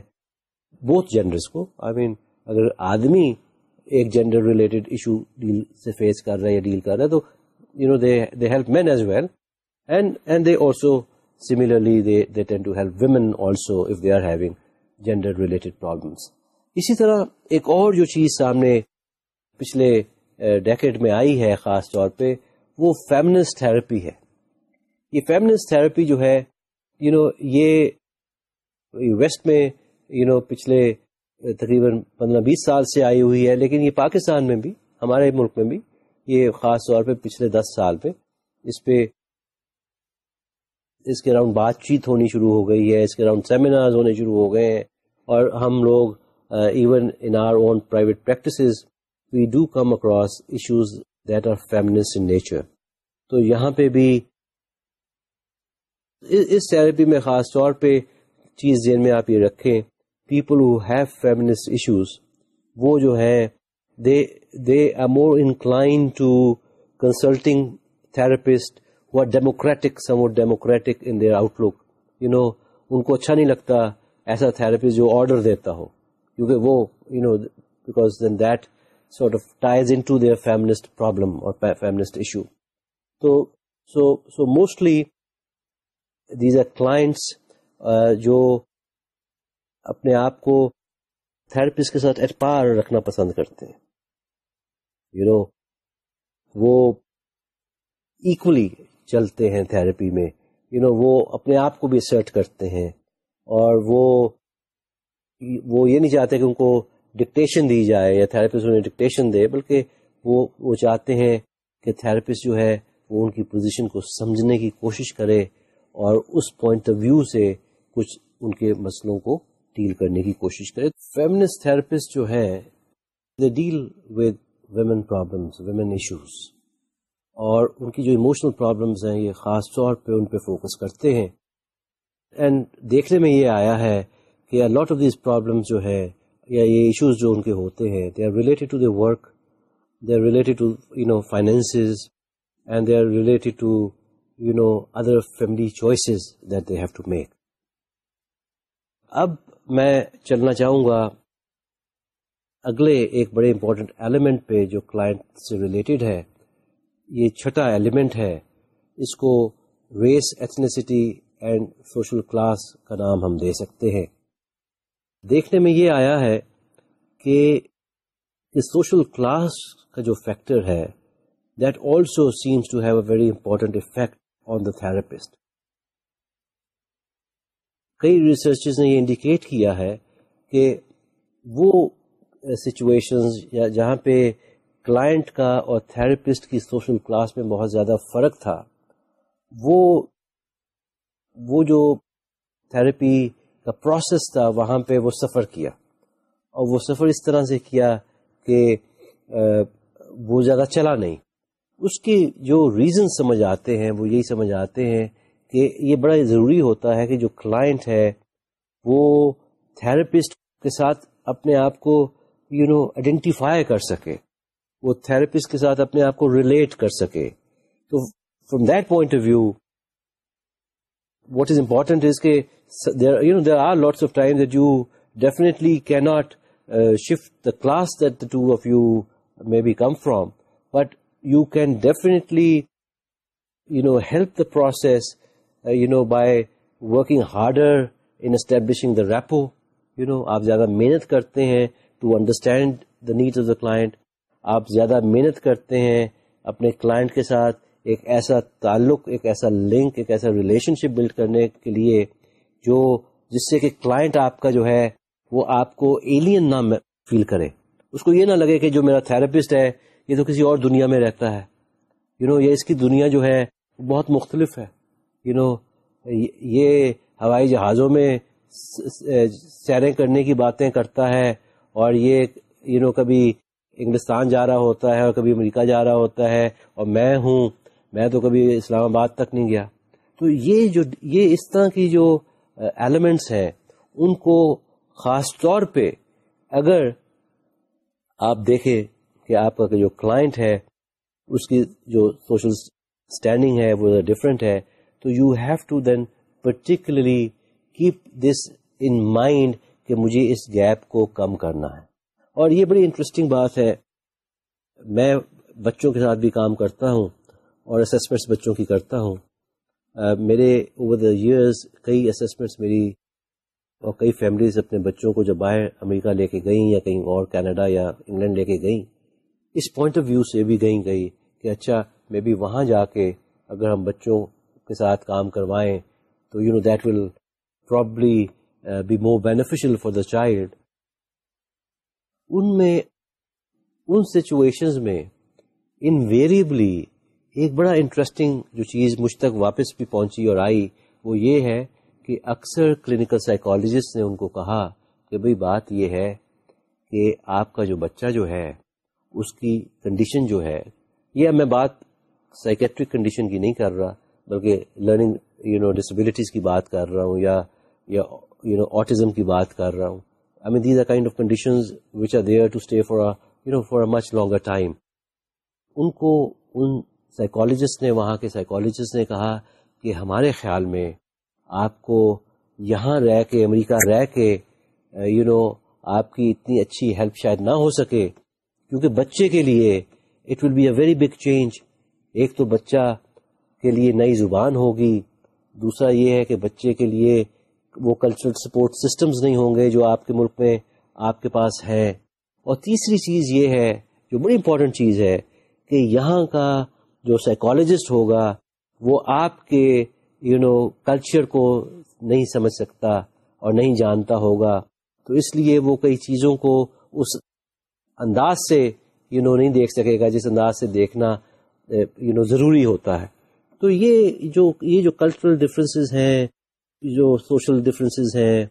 بوتھ جینڈرس کو۔ آئی I مین mean, اگر آدمی ایک جینڈر ریلیٹڈ ایشو ڈیل سے فیس کر رہا ہے یا ڈیل کر رہا ہے تو you know they they help men as well and and they also similarly they they tend to help women also if they are having gender related problems اسی طرح ایک اور جو چیز سامنے پچھلے ڈیکٹ میں آئی ہے خاص طور پہ وہ فیمنس تھراپی ہے۔ یہ فیمنس تھراپی جو ہے یو you نو know, یہ ویسٹ میں یو you نو know, پچھلے تقریباً پندرہ بیس سال سے آئی ہوئی ہے لیکن یہ پاکستان میں بھی ہمارے ملک میں بھی یہ خاص طور پہ پچھلے دس سال پہ اس پہ اس کے اراؤنڈ بات چیت ہونی شروع ہو گئی ہے اس کے اراؤنڈ سیمینارز ہونے شروع ہو گئے ہیں اور ہم لوگ even in our own private practices we do come across issues that are feminist in nature تو یہاں پہ بھی اس تھراپی میں خاص طور پہ چیز ذہن میں آپ یہ رکھیں people who have feminist issues وہ جو ہے they they are more inclined to consulting therapist وہ democratic some democratic in their outlook you know ان کو اچھا نہیں لگتا ایسا تھراپسٹ جو آرڈر دیتا ہو، کیونکہ وہ you know because then that sort of ties in to their feminist problem or feminist issue تو so so mostly these are clients جو اپنے آپ کو تھراپسٹ کے ساتھ اٹپار رکھنا پسند کرتے ہیں یو نو وہ ایکولی چلتے ہیں تھراپی میں یو نو وہ اپنے آپ کو بھی سرٹ کرتے ہیں اور وہ وہ یہ نہیں چاہتے کہ ان کو ڈکٹیشن دی جائے یا تھراپسٹ انہیں ڈکٹیشن دے، بلکہ وہ وہ چاہتے ہیں کہ تھراپسٹ جو ہے وہ ان کی پوزیشن کو سمجھنے کی کوشش کرے اور اس پوائنٹ آف ویو سے کچھ ان کے مسئلوں کو ڈیل کرنے کی کوشش کرے۔ فیمنس تھراپسٹ جو ہے they deal with women problems women issues اور ان کی جو ایموشنل پرابلمس ہیں، یہ خاص طور پہ ان پہ فوکس کرتے ہیں۔ اینڈ دیکھنے میں یہ آیا ہے کہ لاٹ آف دیز پرابلمس جو ہے یا یہ ایشوز جو ان کے ہوتے ہیں they are related to the work they are related to you know finances and they are related to you know other family choices that they have to make اب میں چلنا چاہوں گا اگلے ایک بڑے امپورٹنٹ ایلیمنٹ پہ جو کلائنٹ سے ریلیٹڈ ہے، یہ چھٹا ایلیمنٹ ہے، اس کو race ethnicity and social class کا نام ہم دے سکتے ہیں۔ دیکھنے میں یہ آیا ہے کہ سوشل کلاس کا جو فیکٹر ہے that also seems to have a very important effect on the therapist کئی ریسرچز نے یہ انڈیکیٹ کیا ہے کہ وہ سچویشنز یا جہاں پہ کلائنٹ کا اور تھراپسٹ کی سوشل کلاس میں بہت زیادہ فرق تھا، وہ وہ جو تھراپی کا پروسیس تھا، وہاں پہ وہ سفر کیا۔ اور وہ سفر اس طرح سے کیا کہ وہ زیادہ چلا نہیں۔ اس کے جو ریزن سمجھ آتے ہیں، وہ یہی سمجھ آتے ہیں کہ یہ بڑا ضروری ہوتا ہے کہ جو کلائنٹ ہے، وہ تھراپسٹ کے ساتھ اپنے آپ کو یو نو آئیڈینٹیفائی کر سکے۔ وہ تھراپسٹ کے ساتھ اپنے آپ کو ریلیٹ کر سکے۔ تو from that point of view what is important is کہ you know there are lots of time that you definitely cannot shift the class that the two of you may be come from but you can definitely you know help the process you know by working harder in establishing the rapport you know آپ زیادہ محنت کرتے ہیں to understand the need of the client آپ زیادہ محنت کرتے ہیں اپنے کلائنٹ کے ساتھ ایک ایسا تعلق، ایک ایسا لنک، ایک ایسا ریلیشن شپ بلڈ کرنے کے لیے جو جس سے کہ کلائنٹ آپ کا جو ہے وہ آپ کو ایلین نہ فیل کرے۔ اس کو یہ نہ لگے کہ جو میرا تھراپسٹ ہے، یہ تو کسی اور دنیا میں رہتا ہے۔ یو نو یہ اس کی دنیا جو ہے بہت مختلف ہے۔ یو نو یہ ہوائی جہازوں میں سیریں کرنے کی باتیں کرتا ہے اور یہ یو نو کبھی انگلستان جا رہا ہوتا ہے اور کبھی امریکہ جا رہا ہوتا ہے اور میں ہوں میں تو کبھی اسلام آباد تک نہیں گیا۔ تو یہ جو، یہ اس طرح کی جو ایلیمنٹس ہیں، ان کو خاص طور پہ اگر آپ دیکھیں کہ آپ کا جو کلائنٹ ہے، اس کی جو سوشل اسٹینڈنگ ہے، وہ ڈفرینٹ ہے۔ تو you have to then particularly keep this in mind کہ مجھے اس گیپ کو کم کرنا ہے۔ اور یہ بڑی انٹرسٹنگ بات ہے۔ میں بچوں کے ساتھ بھی کام کرتا ہوں۔ اور اسسمنٹس بچوں کی کرتا ہوں۔ uh, میرے اوور دا ایئرز کئی اسسمنٹس میری اور کئی فیملیز اپنے بچوں کو جب باہر امریکہ لے کے گئیں یا کہیں اور کینیڈا یا انگلینڈ لے کے گئیں اس پوائنٹ آف ویو سے بھی گئیں گئی کہ اچھا میں بھی وہاں جا کے اگر ہم بچوں کے ساتھ کام کروائیں تو you know that will probably be more beneficial for the child in میں ان سچویشنز میں انویریبلی ایک بڑا انٹرسٹنگ جو چیز مجھ تک واپس بھی پہنچی اور آئی، وہ یہ ہے کہ اکثر کلینکل سائیکالوجسٹ نے ان کو کہا کہ بھئی بات یہ ہے کہ آپ کا جو بچہ جو ہے، اس کی کنڈیشن جو ہے، یہ میں بات سائکیٹرک کنڈیشن کی نہیں کر رہا، بلکہ لرننگ یو نو ڈسبلٹیز کی بات کر رہا ہوں یا یو نو آٹزم کی بات کر رہا ہوں۔ I mean these are kind of conditions which are there to stay for you know for a much longer time ان کو، ان سائیکالوجسٹ نے وہاں کے سائیکالوجسٹ نے کہا کہ ہمارے خیال میں آپ کو یہاں رہ کے، امریکہ رہ کے یو نو آپ کی اتنی اچھی ہیلپ شاید نہ ہو سکے، کیونکہ بچے کے لیے it will be a very big change ایک تو بچہ کے لیے نئی زبان ہوگی، دوسرا یہ ہے کہ بچے کے لیے وہ کلچرل سپورٹ سسٹمز نہیں ہوں گے جو آپ کے ملک میں آپ کے پاس ہے۔ اور تیسری چیز یہ ہے، جو بڑی امپورٹنٹ چیز ہے، کہ یہاں کا جو سائیکالوجسٹ ہوگا، وہ آپ کے یو نو کلچر کو نہیں سمجھ سکتا اور نہیں جانتا ہوگا۔ تو اس لیے وہ کئی چیزوں کو اس انداز سے یو نو نہیں دیکھ سکے گا، جس انداز سے دیکھنا eh, یو نو ضروری ہوتا ہے۔ تو یہ جو یہ جو کلچرل ڈفرینسز ہیں، جو سوشل ڈفرینسز ہیں،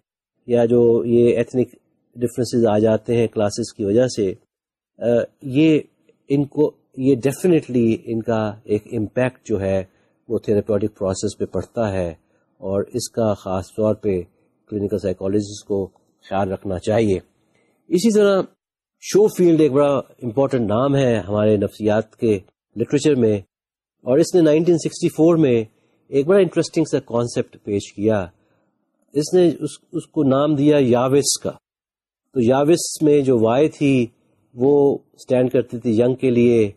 یا جو یہ ایتھنک ڈفرینسز آ جاتے ہیں کلاسز کی وجہ سے eh, یہ ان کو یہ ڈیفینیٹلی ان کا ایک امپیکٹ جو ہے وہ تھراپیوٹک پروسیس پہ پڑتا ہے اور اس کا خاص طور پہ کلینکل سائیکالوجسٹ کو خیال رکھنا چاہیے۔ اسی طرح شو فیلڈ ایک بڑا امپورٹنٹ نام ہے ہمارے نفسیات کے لٹریچر میں اور اس نے 1964 میں ایک بڑا انٹرسٹنگ سا کانسیپٹ پیش کیا۔ اس نے اس اس کو نام دیا یاوس کا۔ تو یاوس میں جو وائی تھی وہ اسٹینڈ کرتی تھی ینگ کے لیے۔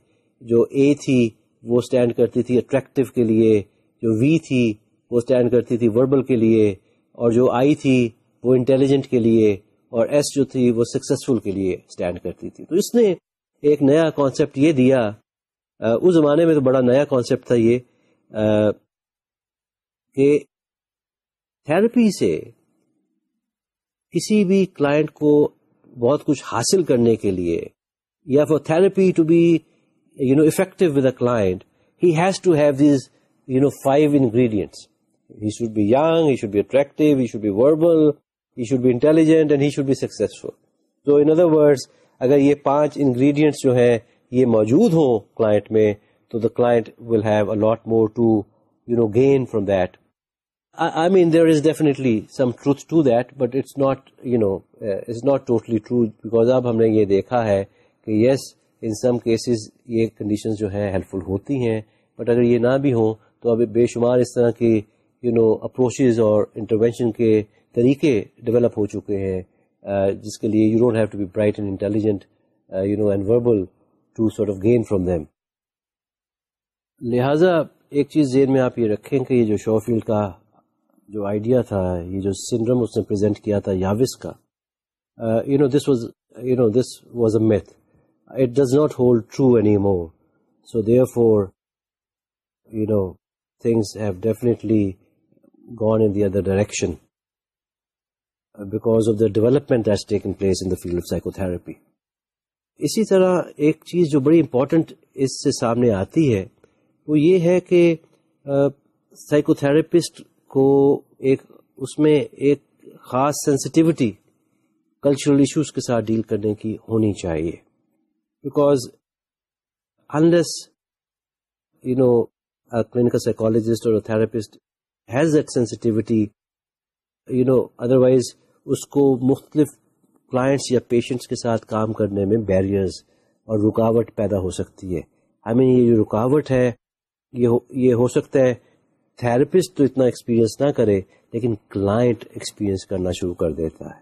جو اے تھی وہ اسٹینڈ کرتی تھی اٹریکٹیو کے لیے، جو وی تھی وہ اسٹینڈ کرتی تھی وربل کے لیے، اور جو آئی تھی وہ انٹیلیجنٹ کے لیے، اور ایس جو تھی وہ سکسیسفل کے لیے اسٹینڈ کرتی تھی۔ تو اس نے ایک نیا کانسیپٹ یہ دیا۔ اس زمانے میں تو بڑا نیا کانسیپٹ تھا یہ۔ کہ تھراپی سے کسی بھی کلائنٹ کو بہت کچھ حاصل کرنے کے لیے، یا for therapy to be you know effective with a client he has to have these you know five ingredients he should be young he should be attractive he should be verbal he should be intelligent and he should be successful تو in other words اگر یہ پانچ ingredients جو ہیں یہ موجود ہوں client میں، تو the client will have a lot more to you know gain from that I mean there is definitely some truth to that but it's not you know it's not totally true because اب ہم نے یہ دیکھا ہے کہ یس ان some cases یہ conditions جو ہیں ہیلپ فل ہوتی ہیں بٹ اگر یہ نہ بھی ہوں تو ابھی بے شمار اس طرح کی یو نو اپروچز اور انٹروینشن کے طریقے ڈیولپ ہو چکے ہیں uh, جس کے لیے you don't have to be bright and intelligent you know and verbal to sort of gain from them لہذا ایک چیز ذہن میں آپ یہ رکھیں کہ یہ جو شو فیلڈ کا جو آئیڈیا تھا، یہ جو سنڈرم اس نے پریزنٹ کیا تھا یاوس کا you know this was you know this was a myth it does not hold true any more so therefore you know things have definitely gone in the other direction because of the development taken place in the field of psychotherapy اسی طرح ایک چیز جو بڑی important اس سے سامنے آتی ہے، وہ یہ ہے کہ سائیکو تھراپسٹ کو ایک، اس میں ایک خاص سینسٹیوٹی کلچرل ایشوز کے ساتھ ڈیل کرنے کی ہونی چاہیے۔ Because unless you know clinical psychologist اور therapist has that sensitivity you know otherwise اس کو مختلف کلائنٹس یا پیشنٹس کے ساتھ کام کرنے میں بیریئرز اور رکاوٹ پیدا ہو سکتی ہے آئی مین یہ جو رکاوٹ ہے یہ ہو سکتا ہے تھراپسٹ تو اتنا ایکسپیرئنس نہ کرے لیکن کلائنٹ ایکسپیرئنس کرنا شروع کر دیتا ہے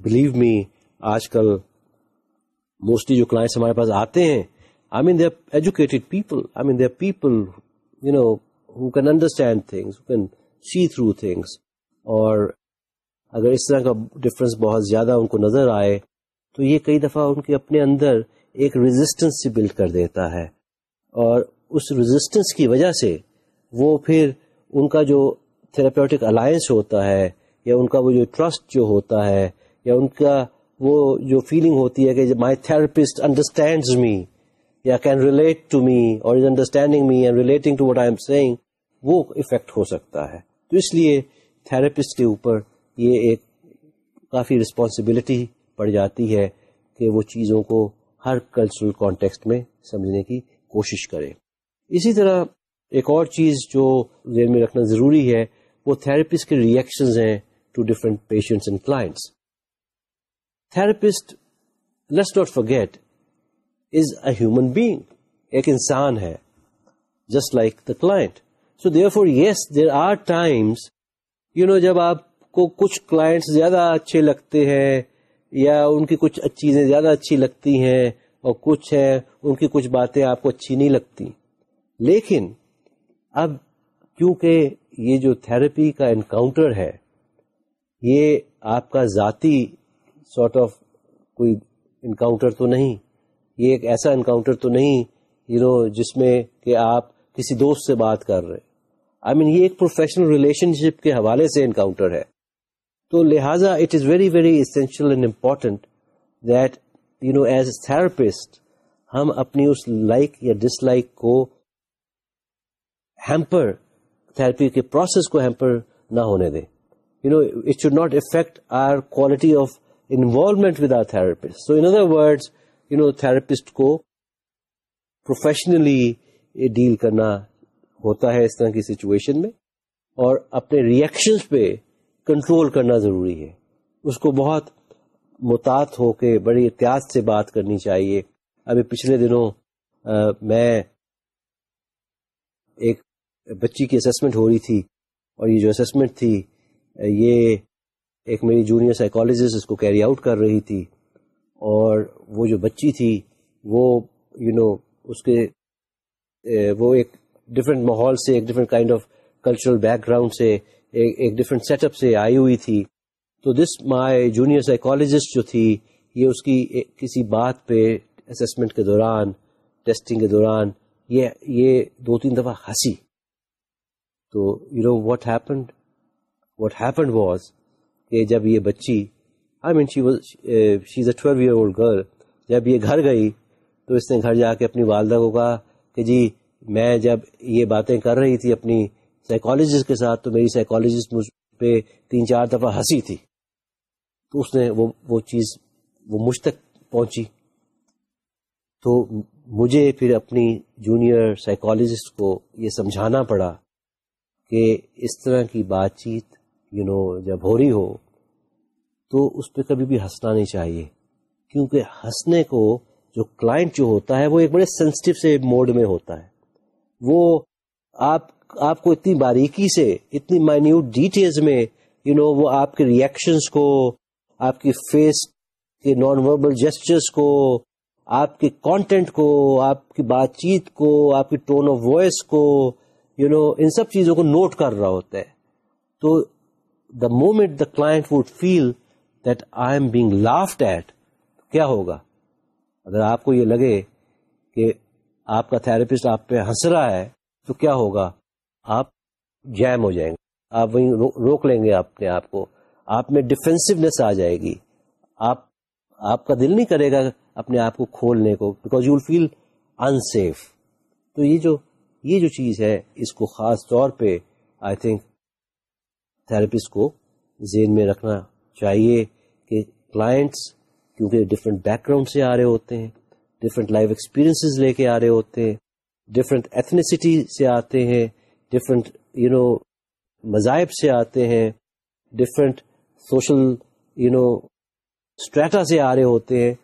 بلیو می آج کل موسٹلی جو کلائنٹس ہمارے پاس آتے ہیں I mean they educated people I mean they people you know who can understand things who can see through things اور اگر اس طرح کا ڈفرینس بہت زیادہ ان کو نظر آئے، تو یہ کئی دفعہ ان کے اپنے اندر ایک ریزسٹنس سے بلڈ کر دیتا ہے۔ اور اس ریزسٹنس کی وجہ سے وہ پھر ان کا جو تھراپیوٹک الائنس ہوتا ہے، یا ان کا وہ جو ٹرسٹ جو ہوتا ہے، یا ان کا وہ جو فیلنگ ہوتی ہے کہ مائی تھراپسٹ انڈرسٹینڈز می یا کین ریلیٹ ٹو می اور is understanding me and relating to what I am seeing وہ افیکٹ ہو سکتا ہے۔ تو اس لیے تھراپسٹ کے اوپر یہ ایک کافی رسپانسبلٹی پڑ جاتی ہے کہ وہ چیزوں کو ہر کلچرل کانٹیکسٹ میں سمجھنے کی کوشش کرے۔ اسی طرح ایک اور چیز جو ذہن میں رکھنا ضروری ہے، وہ تھراپسٹ کے ریئیکشنز ہیں to different patients and clients therapist let's not forget is a human being ایک انسان ہے just like the client so therefore yes there are times you know جب آپ کو کچھ کلائنٹس زیادہ اچھے لگتے ہیں، یا ان کی کچھ چیزیں زیادہ اچھی لگتی ہیں، اور کچھ ہے، ان کی کچھ باتیں آپ کو اچھی نہیں لگتی. لیکن اب کیونکہ یہ جو تھراپی کا انکاؤنٹر ہے، یہ آپ کا ذاتی سارٹ آف کوئی انکاؤنٹر تو نہیں یہ ایک ایسا انکاؤنٹر تو نہیں یو نو جس میں کہ آپ کسی دوست سے بات کر رہے۔ آئی I مین mean, یہ ایک پروفیشنل ریلیشن شپ کے حوالے سے انکاؤنٹر ہے۔ تو لہٰذا it is very very essential and important that you know as a therapist ہم اپنی اس لائک یا ڈس لائک کو ہیمپر تھراپی کے پروسیس کو ہیمپر نہ ہونے دیں۔ You know it should not affect our quality of involvement with our therapist so in other word you know therapist کو پروفیشنلی ڈیل کرنا ہوتا ہے اس طرح کی سچویشن میں اور اپنے ریئیکشنز پہ کنٹرول کرنا ضروری ہے۔ اس کو بہت متعد ہو کے بڑی احتیاط سے بات کرنی چاہیے۔ ابھی پچھلے دنوں آ, میں ایک بچی کی اسسمنٹ ہو رہی تھی اور یہ جو اسسمنٹ تھی یہ ایک میری جونیئر سائیکالوجسٹ اس کو کیری آؤٹ کر رہی تھی اور وہ جو بچی تھی وہ یو you نو know, اس کے وہ ایک ڈفرینٹ ماحول سے ایک different kind of cultural background سے ایک ڈفرینٹ سیٹ اپ سے آئی ہوئی تھی۔ تو دس مائی جونیئر سائیکالوجسٹ جو تھی یہ اس کی کسی بات پہ اسسمنٹ کے دوران ٹیسٹنگ کے دوران یہ یہ دو تین دفعہ ہنسی۔ تو you know what happened what happened was کہ جب یہ بچی I mean she was she is a twelve year old girl جب یہ گھر گئی تو اس نے گھر جا کے اپنی والدہ کو کہا کہ جی میں جب یہ باتیں کر رہی تھی اپنی سائیکالوجسٹ کے ساتھ، تو میری سائیکالوجسٹ مجھ پہ تین چار دفعہ ہنسی تھی۔ تو اس نے وہ وہ چیز، وہ مجھ تک پہنچی۔ تو مجھے پھر اپنی جونیئر سائیکالوجسٹ کو یہ سمجھانا پڑا کہ اس طرح کی بات چیت یو نو جب ہو رہی ہو تو اس پہ کبھی بھی ہنسنا نہیں چاہیے۔ کیونکہ ہنسنے کو جو کلائنٹ جو ہوتا ہے وہ ایک بڑے سینسٹیو سے موڈ میں ہوتا ہے۔ وہ آپ آپ کو اتنی باریکی سے اتنی مائنیوٹ ڈیٹیلز میں یو you نو know, وہ آپ کے ریئیکشنس کو آپ کی فیس کے نان وربل جسچرس کو آپ کے کانٹینٹ کو آپ کی بات چیت کو آپ کی ٹون آف وائس کو یو you نو know, ان سب چیزوں کو نوٹ کر رہا ہوتا ہے۔ تو the moment the client would feel that I am being laughed at کیا ہوگا؟ اگر آپ کو یہ لگے کہ آپ کا تھراپسٹ آپ پہ ہنس رہا ہے، تو کیا ہوگا؟ آپ جیم ہو جائیں گے۔ آپ وہیں روک لیں گے اپنے آپ کو۔ آپ میں ڈیفینسونیس آ جائے گی۔ آپ آپ کا دل نہیں کرے گا اپنے آپ کو کھولنے کو because you will feel unsafe تو یہ جو یہ جو چیز ہے، اس کو خاص طور پہ آئی تھنک تھراپسٹ کو ذہن میں رکھنا چاہیے کہ کلائنٹس کیونکہ ڈفرینٹ بیک گراؤنڈ سے آ رہے ہوتے ہیں ڈفرینٹ لائف ایکسپیرئنس لے کے آ رہے ہوتے ہیں ڈفرینٹ ایتھنیسٹی سے آتے ہیں ڈفرینٹ یو نو مذاہب سے آتے ہیں different social you know strata سے آ رہے ہوتے ہیں۔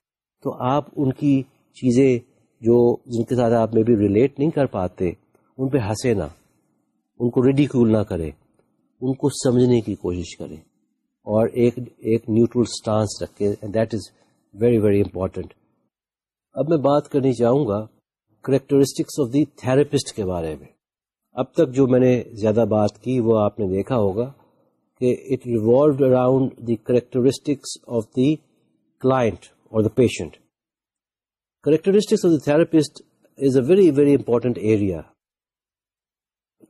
تو آپ ان کی چیزیں جو جن کے ساتھ آپ میں بھی ریلیٹ نہیں کر پاتے، ان پہ ہنسے نہ، ان کو ریڈیکول نہ کرے۔ ان کو سمجھنے کی کوشش کرے اور ایک ایک نیوٹرل سٹانس رکھے that is very very important اب میں بات کرنی چاہوں گا کریکٹرسٹکس آف دی تھراپسٹ کے بارے میں۔ اب تک جو میں نے زیادہ بات کی، وہ آپ نے دیکھا ہوگا کہ it revolved around the characteristics of the client اور the patient characteristics of the therapist is a very very important area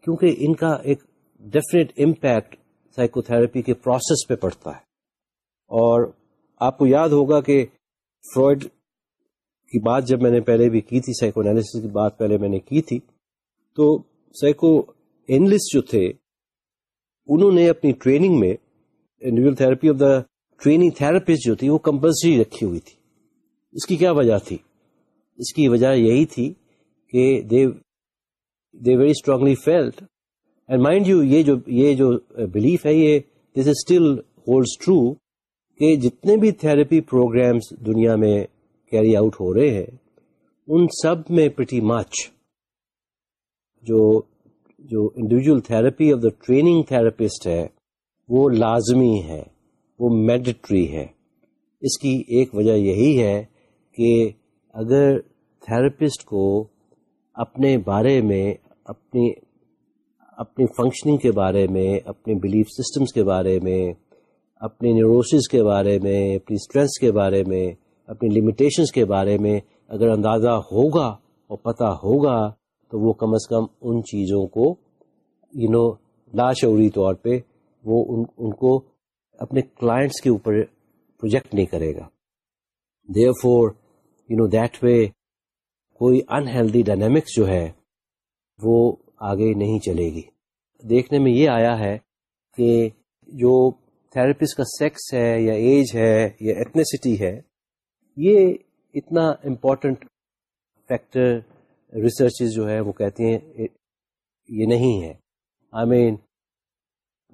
کیونکہ ان کا ایک ڈیفینیٹ امپیکٹ سائیکو تھراپی کے پروسیس پہ پڑتا ہے۔ اور آپ کو یاد ہوگا کہ فرائڈ کی بات جب میں نے پہلے بھی کی تھی سائیکو انالیس کی بات پہلے میں نے کی تھی، تو سائیکو اینلسٹ جو تھے، انہوں نے اپنی ٹریننگ میں individual therapy of the training therapist جو تھی، وہ کمپلسری رکھی ہوئی تھی۔ اس کی کیا وجہ تھی؟ اس کی وجہ یہی تھی کہ they they very strongly felt and mind you یہ جو یہ جو uh, بلیف ہے یہ this is still hold true کہ جتنے بھی تھراپی پروگرامس دنیا میں کیری آؤٹ ہو رہے ہیں، ان سب میں پریٹی مچ جو جو individual therapy of the training therapist ہے، وہ لازمی ہے، وہ مینڈیٹری ہے۔ اس کی ایک وجہ یہی ہے کہ اگر تھراپسٹ کو اپنے بارے میں اپنی اپنی فنکشننگ کے بارے میں اپنے بلیف سسٹمز کے بارے میں اپنے نیوروسز کے بارے میں، اپنی اسٹرینتھس کے بارے میں، اپنی لمیٹیشنس کے بارے میں اگر اندازہ ہوگا اور پتہ ہوگا تو وہ کم از کم ان چیزوں کو یو نو لاشعوری طور پہ وہ ان ان کو اپنے کلائنٹس کے اوپر پروجیکٹ نہیں کرے گا۔ Therefore you know that way کوئی انہیلدی ڈائنامکس جو ہے وہ آگے نہیں چلے گی۔ دیکھنے میں یہ آیا ہے کہ جو تھراپسٹ کا سیکس ہے یا ایج ہے یا ایتھنیسٹی ہے، یہ اتنا امپورٹنٹ فیکٹر ریسرچ جو ہے وہ کہتے ہیں یہ نہیں ہے۔ آئی مین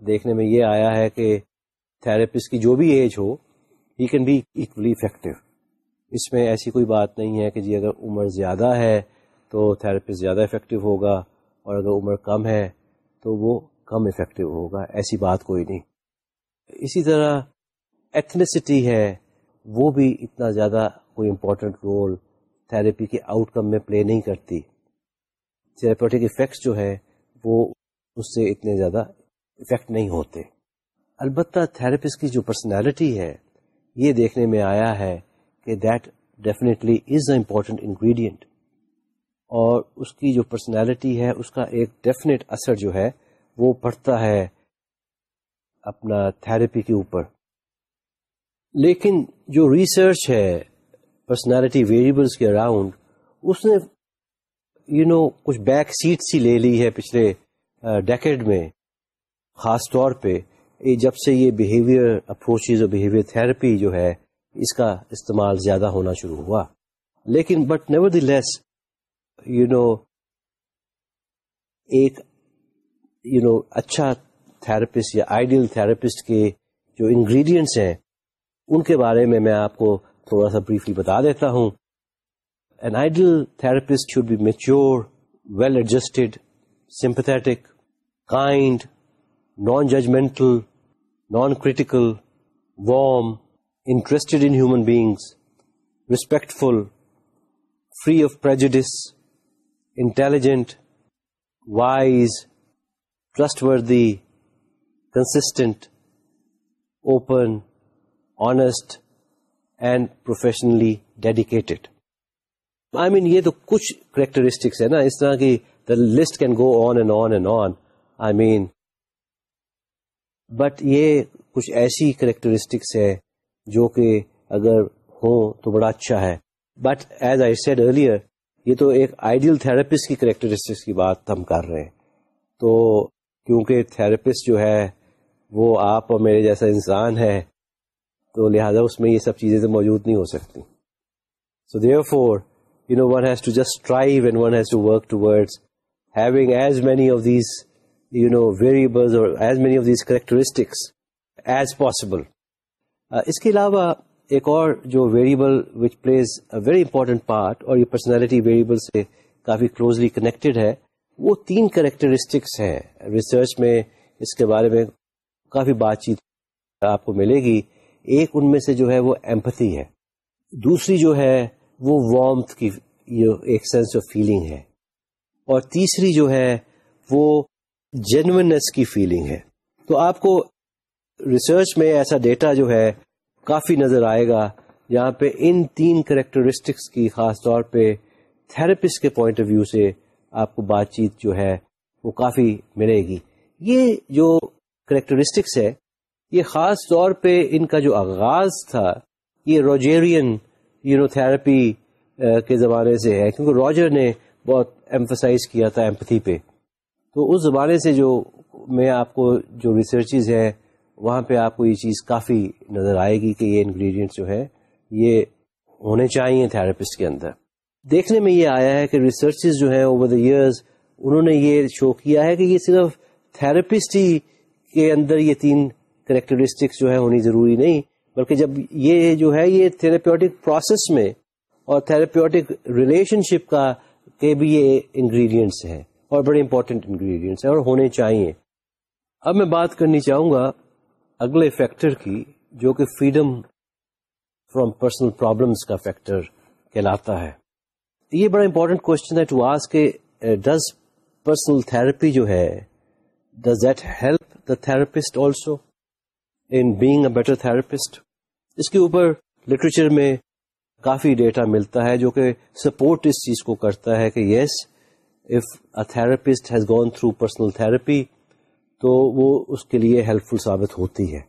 دیکھنے میں یہ آیا ہے کہ تھراپسٹ کی جو بھی age who he can be equally effective اس میں ایسی کوئی بات نہیں ہے کہ جی اگر عمر زیادہ ہے تو تھراپسٹ زیادہ افیکٹو ہوگا۔ اور اگر عمر کم ہے تو وہ کم افیکٹو ہوگا، ایسی بات کوئی نہیں۔ اسی طرح ایتھنیسٹی ہے، وہ بھی اتنا زیادہ کوئی امپورٹنٹ رول تھراپی کے آؤٹ کم میں پلے نہیں کرتی۔ تھراپیوٹک افیکٹس جو ہے وہ اس سے اتنے زیادہ افیکٹ نہیں ہوتے۔ البتہ تھراپسٹ کی جو پرسنالٹی ہے، یہ دیکھنے میں آیا ہے کہ that definitely is a important ingredient اور اس کی جو پرسنالٹی ہے، اس کا ایک ڈیفینیٹ اثر جو ہے، وہ پڑتا ہے اپنا تھراپی کے اوپر۔ لیکن جو ریسرچ ہے پرسنالٹی ویریبلس کے اراؤنڈ اس نے یو نو کچھ بیک سیٹ سی لے لی ہے پچھلے ڈیکڈ میں۔ خاص طور پہ جب سے یہ بیہیویئر اپروچز اور بیہیویئر تھراپی جو ہے، اس کا استعمال زیادہ ہونا شروع ہوا۔ لیکن but nevertheless you know ایک یو نو اچھا تھراپسٹ یا آئیڈیل تھراپسٹ کے جو انگریڈینٹس ہیں ان کے بارے میں میں آپ کو تھوڑا سا بریفلی بتا دیتا ہوں۔ An ideal therapist should be mature well adjusted sympathetic kind non judgemental non critical warm interested in human beings, respectful, free of prejudice, intelligent, wise, trustworthy, consistent, open, honest, and professionally dedicated. I mean, یہ تو کچھ characteristics ہے نا اس طرح کی the list can go on and on and on I mean but یہ کچھ ایسی کریکٹرسٹکس ہے جو کہ اگر ہوں تو بڑا اچھا ہے but as I said earlier یہ تو ایک آئیڈیل تھراپسٹ کی کریکٹرسٹکس کی بات ہم کر رہے ہیں۔ تو کیونکہ تھراپسٹ جو ہے وہ آپ اور میرے جیسا انسان ہے، تو لہذا اس میں یہ سب چیزیں تو موجود نہیں ہو سکتی۔ So therefore you know one has to just try when one has to work toward having as many of these you know variables اور as many of these characteristics as possible اس کے علاوہ ایک اور جو variable which plays a very important part اور یہ personality variable سے کافی closely connected ہے، وہ تین کریکٹرسٹکس ہیں۔ ریسرچ میں اس کے بارے میں کافی بات چیت آپ کو ملے گی۔ ایک ان میں سے جو ہے وہ ایمپتھی ہے۔ دوسری جو ہے وہ وارمتھ کی ایک سینس آف فیلنگ ہے۔ اور تیسری جو ہے وہ جینونس کی فیلنگ ہے۔ تو آپ کو ریسرچ میں ایسا ڈیٹا جو ہے کافی نظر آئے گا۔ جہاں پہ ان تین کریکٹرسٹکس کی خاص طور پہ تھراپسٹ کے پوائنٹ آف ویو سے آپ کو بات چیت جو ہے وہ کافی ملے گی۔ یہ جو کریکٹرسٹکس ہے، یہ خاص طور پہ ان کا جو آغاز تھا، یہ روجیرین یو نو تھراپی کے زمانے سے ہے۔ کیونکہ راجر نے بہت ایمفسائز کیا تھا ایمپتھی پہ۔ تو اس زمانے سے جو میں آپ کو جو ریسرچز ہے وہاں پہ آپ کو یہ چیز کافی نظر آئے گی کہ یہ انگریڈینٹس جو ہے یہ ہونے چاہیے تھراپسٹ کے اندر۔ دیکھنے میں یہ آیا ہے کہ ریسرچز جو ہیں اوور دا ایئرز انہوں نے یہ شو کیا ہے کہ یہ صرف تھراپسٹ ہی کے اندر یہ تین کریکٹرسٹکس جو ہے ہونی ضروری نہیں، بلکہ جب یہ جو ہے، یہ تھراپیوٹک پروسیس میں اور تھراپیوٹک ریلیشن شپ کا کے بھی یہ انگریڈینٹس ہیں اور بڑے امپورٹنٹ انگریڈینٹس ہیں اور ہونے چاہیے۔ اب میں بات کرنی چاہوں گا اگلے فیکٹر کی جو کہ فریڈم فرام پرسنل پرابلمس کا فیکٹر کہلاتا ہے۔ یہ بڑا امپورٹنٹ کوشچن ہے ٹو آس کے ڈز پرسنل تھراپی جو ہے does that help the therapist also in being a better therapist اس کے اوپر لٹریچر میں کافی ڈیٹا ملتا ہے جو کہ سپورٹ اس چیز کو کرتا ہے کہ yes if a therapist has gone through personal therapy تو وہ اس کے لیے ہیلپ فل ثابت ہوتی ہے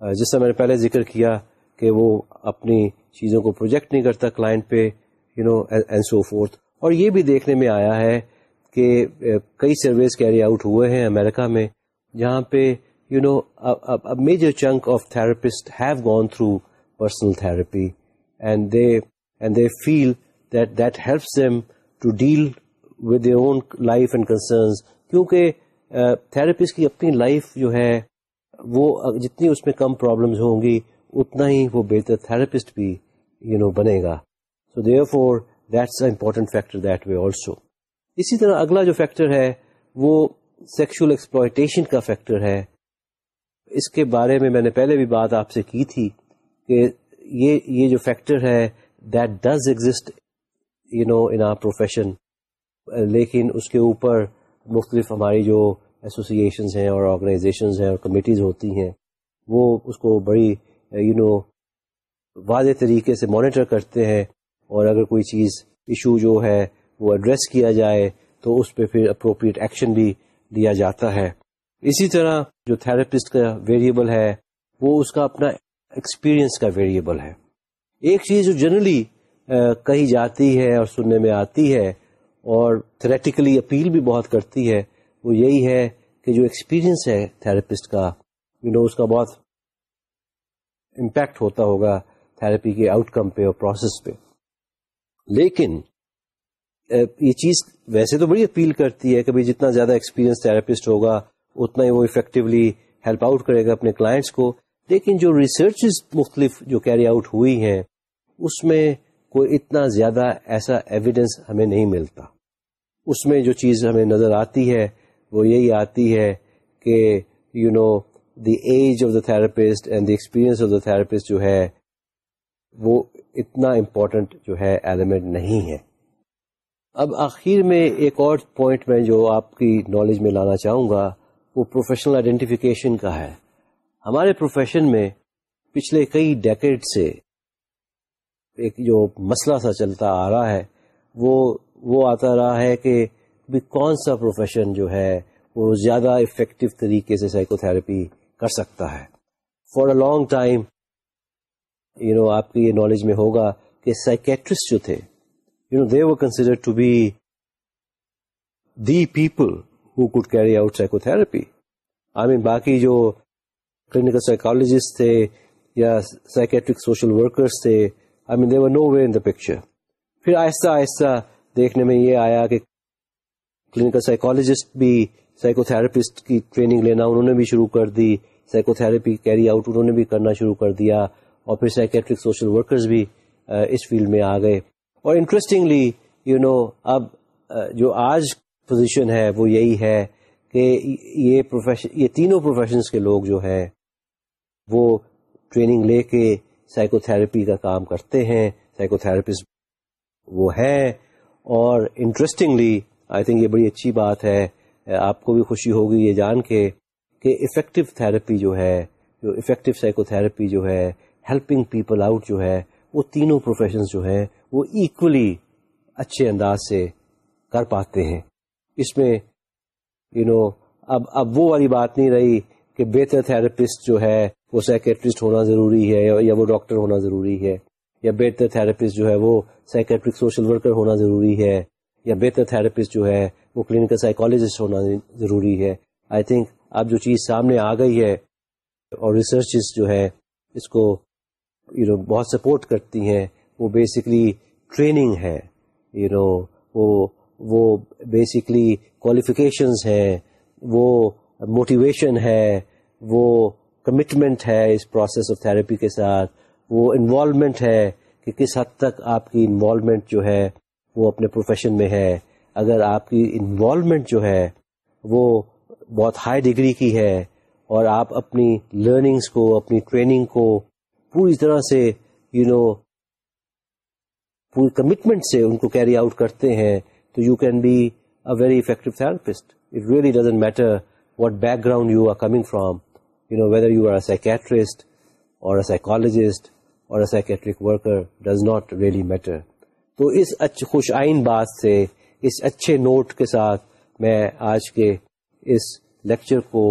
جس سے میں نے پہلے ذکر کیا کہ وہ اپنی چیزوں کو پروجیکٹ نہیں کرتا کلائنٹ پہ you know and so forth اور یہ بھی دیکھنے میں آیا ہے کہ کئی سرویز کیری آؤٹ ہوئے ہیں امریکہ میں، جہاں پہ you know major chunk of therapist have gone through personal therapy and they and they feel that that helps them to deal with own life and concerns کیونکہ تھراپسٹ کی اپنی life جو ہے، وہ جتنی اس میں کم پرابلمز ہوں گی، اتنا ہی وہ بہتر تھراپسٹ بھی یو نو بنے گا۔ So therefore that's important factor that way also اسی طرح اگلا جو فیکٹر ہے، وہ سیکشل ایکسپلوئٹیشن کا فیکٹر ہے۔ اس کے بارے میں میں نے پہلے بھی بات آپ سے کی تھی کہ یہ یہ جو فیکٹر ہے that does exist you know in our profession لیکن اس کے اوپر مختلف ہماری جو ایسوسیشنز ہیں اور آرگنائزیشنز ہیں اور کمیٹیز ہوتی ہیں، وہ اس کو بڑی یو نو واضح طریقے سے مانیٹر کرتے ہیں اور اگر کوئی چیز ایشو جو ہے وہ ایڈریس کیا جائے تو اس پہ پھر اپروپریٹ ایکشن بھی لیا جاتا ہے۔ اسی طرح جو تھراپسٹ کا ویریبل ہے، وہ اس کا اپنا ایکسپیرئنس کا ویریبل ہے۔ ایک چیز جو جنرلی کہی جاتی ہے اور سننے میں آتی ہے اور تھریٹیکلی اپیل بھی بہت کرتی ہے۔ وہ یہی ہے کہ جو ایکسپیرئنس ہے تھراپسٹ کا یو نو اس کا بہت امپیکٹ ہوتا ہوگا تھراپی کے آؤٹ کم پہ اور پروسیس پہ۔ لیکن یہ چیز ویسے تو بڑی اپیل کرتی ہے کہ جتنا زیادہ ایکسپیرئنس تھراپسٹ ہوگا، اتنا ہی وہ افیکٹولی ہیلپ آؤٹ کرے گا اپنے کلائنٹس کو۔ لیکن جو ریسرچ مختلف جو کیری آؤٹ ہوئی ہیں، اس میں کوئی اتنا زیادہ ایسا ایویڈینس ہمیں نہیں ملتا۔ اس میں جو چیز ہمیں نظر آتی ہے، وہ یہی آتی ہے کہ you know the age of the therapist and the experience of the therapist جو ہے، وہ اتنا امپورٹنٹ جو ہے ایلیمنٹ نہیں ہے۔ اب آخر میں ایک اور پوائنٹ میں جو آپ کی نالج میں لانا چاہوں گا، وہ پروفیشنل آئیڈینٹیفیکیشن کا ہے۔ ہمارے پروفیشن میں پچھلے کئی ڈیکیڈ سے ایک جو مسئلہ سا چلتا آ رہا ہے، وہ وہ آتا رہا ہے کہ بھی کون سا پروفیشن جو ہے وہ زیادہ افیکٹو طریقے سے سائیکو تھراپی کر سکتا ہے۔ For a long time you know آپ کی یہ نالج میں ہوگا کہ سائکیٹرسٹ جو تھے یو نو دے وہ consider to be the people who could carry out psychotherapy I mean باقی جو کلینکل سائیکالوجسٹ تھے یا سائکیٹرک سوشل ورکرس تھے آئی mean they were know way in the picture پھر آہستہ آہستہ دیکھنے میں یہ آیا کہ کلینکل سائیکالوجسٹ بھی سائیکو تھراپسٹ کی ٹریننگ لینا انہوں نے بھی شروع کر دی سائیکو تھراپی کیری آؤٹ انہوں نے بھی کرنا شروع کر دیا، اور پھر سائکیٹرک سوشل ورکرز بھی اس فیلڈ میں آ گئے۔ اور انٹرسٹنگلی یو نو اب جو آج پوزیشن ہے، وہ یہی ہے کہ یہ پروفیشن یہ تینوں پروفیشنس کے لوگ جو ہیں، وہ ٹریننگ لے کے سائیکو تھراپی کا کام کرتے ہیں سائیکو تھراپسٹ وہ ہے اور انٹرسٹنگلی آئی تھنک یہ بڑی اچھی بات ہے آپ کو بھی خوشی ہوگی یہ جان کے کہ افیکٹو تھراپی جو ہے جو افیکٹو سائیکو تھراپی جو ہے ہیلپنگ پیپل آؤٹ جو ہے وہ تینوں پروفیشن جو ہیں وہ ایکولی اچھے انداز سے کر پاتے ہیں۔ اس میں یو you نو know, اب اب وہ والی بات نہیں رہی کہ بہتر تھراپسٹ جو ہے وہ سائکیٹرسٹ ہونا ضروری ہے یا وہ ڈاکٹر ہونا ضروری ہے۔ یا بہتر تھراپسٹ جو ہے وہ سائکیٹرک سوشل ورکر ہونا ضروری ہے، یا بہتر تھراپسٹ جو ہے وہ کلینکل سائیکالوجسٹ ہونا ضروری ہے۔ آئی تھنک اب جو چیز سامنے آ گئی ہے اور ریسرچز جو ہے اس کو یو نو بہت سپورٹ کرتی ہیں، وہ بیسکلی ٹریننگ ہے۔ یو نو وہ بیسکلی کوالیفیکیشنز ہیں، وہ موٹیویشن ہے، وہ کمٹمنٹ ہے اس پروسیس آف تھراپی کے ساتھ۔ وہ انوالومنٹ ہے کہ کس حد تک آپ کی انوالومنٹ جو ہے وہ اپنے پروفیشن میں ہے۔ اگر آپ کی انوالومنٹ جو ہے وہ بہت ہائی ڈگری کی ہے اور آپ اپنی لرننگس کو اپنی ٹریننگ کو پوری طرح سے یو you نو know, پوری کمٹمنٹ سے ان کو کیری آؤٹ کرتے ہیں تو you can be a very effective therapist it really doesn't matter what background you are coming from you know whether you are a psychiatrist اور a psychologist اور a psychiatric worker does not really matter تو اس اچھ خوش آئین بات سے، اس اچھے نوٹ کے ساتھ میں آج کے اس لیکچر کو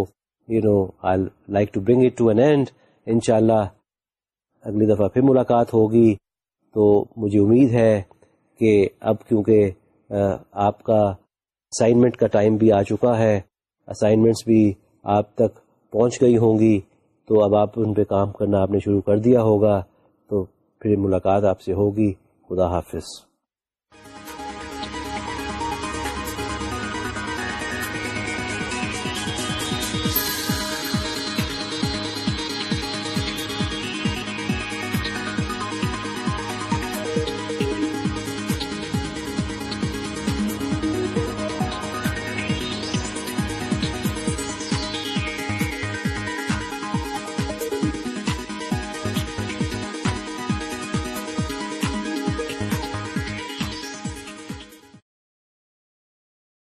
you know I like to bring it to an end ان شاء اللہ اگلی دفعہ پھر ملاقات ہوگی۔ تو مجھے امید ہے کہ اب کیونکہ آپ کا اسائنمنٹ کا ٹائم بھی آ چکا ہے اسائنمنٹس بھی آپ تک پہنچ گئی ہوں گی، تو اب آپ ان پہ کام کرنا آپ نے شروع کر دیا ہوگا۔ پھر ملاقات آپ سے ہوگی خدا حافظ۔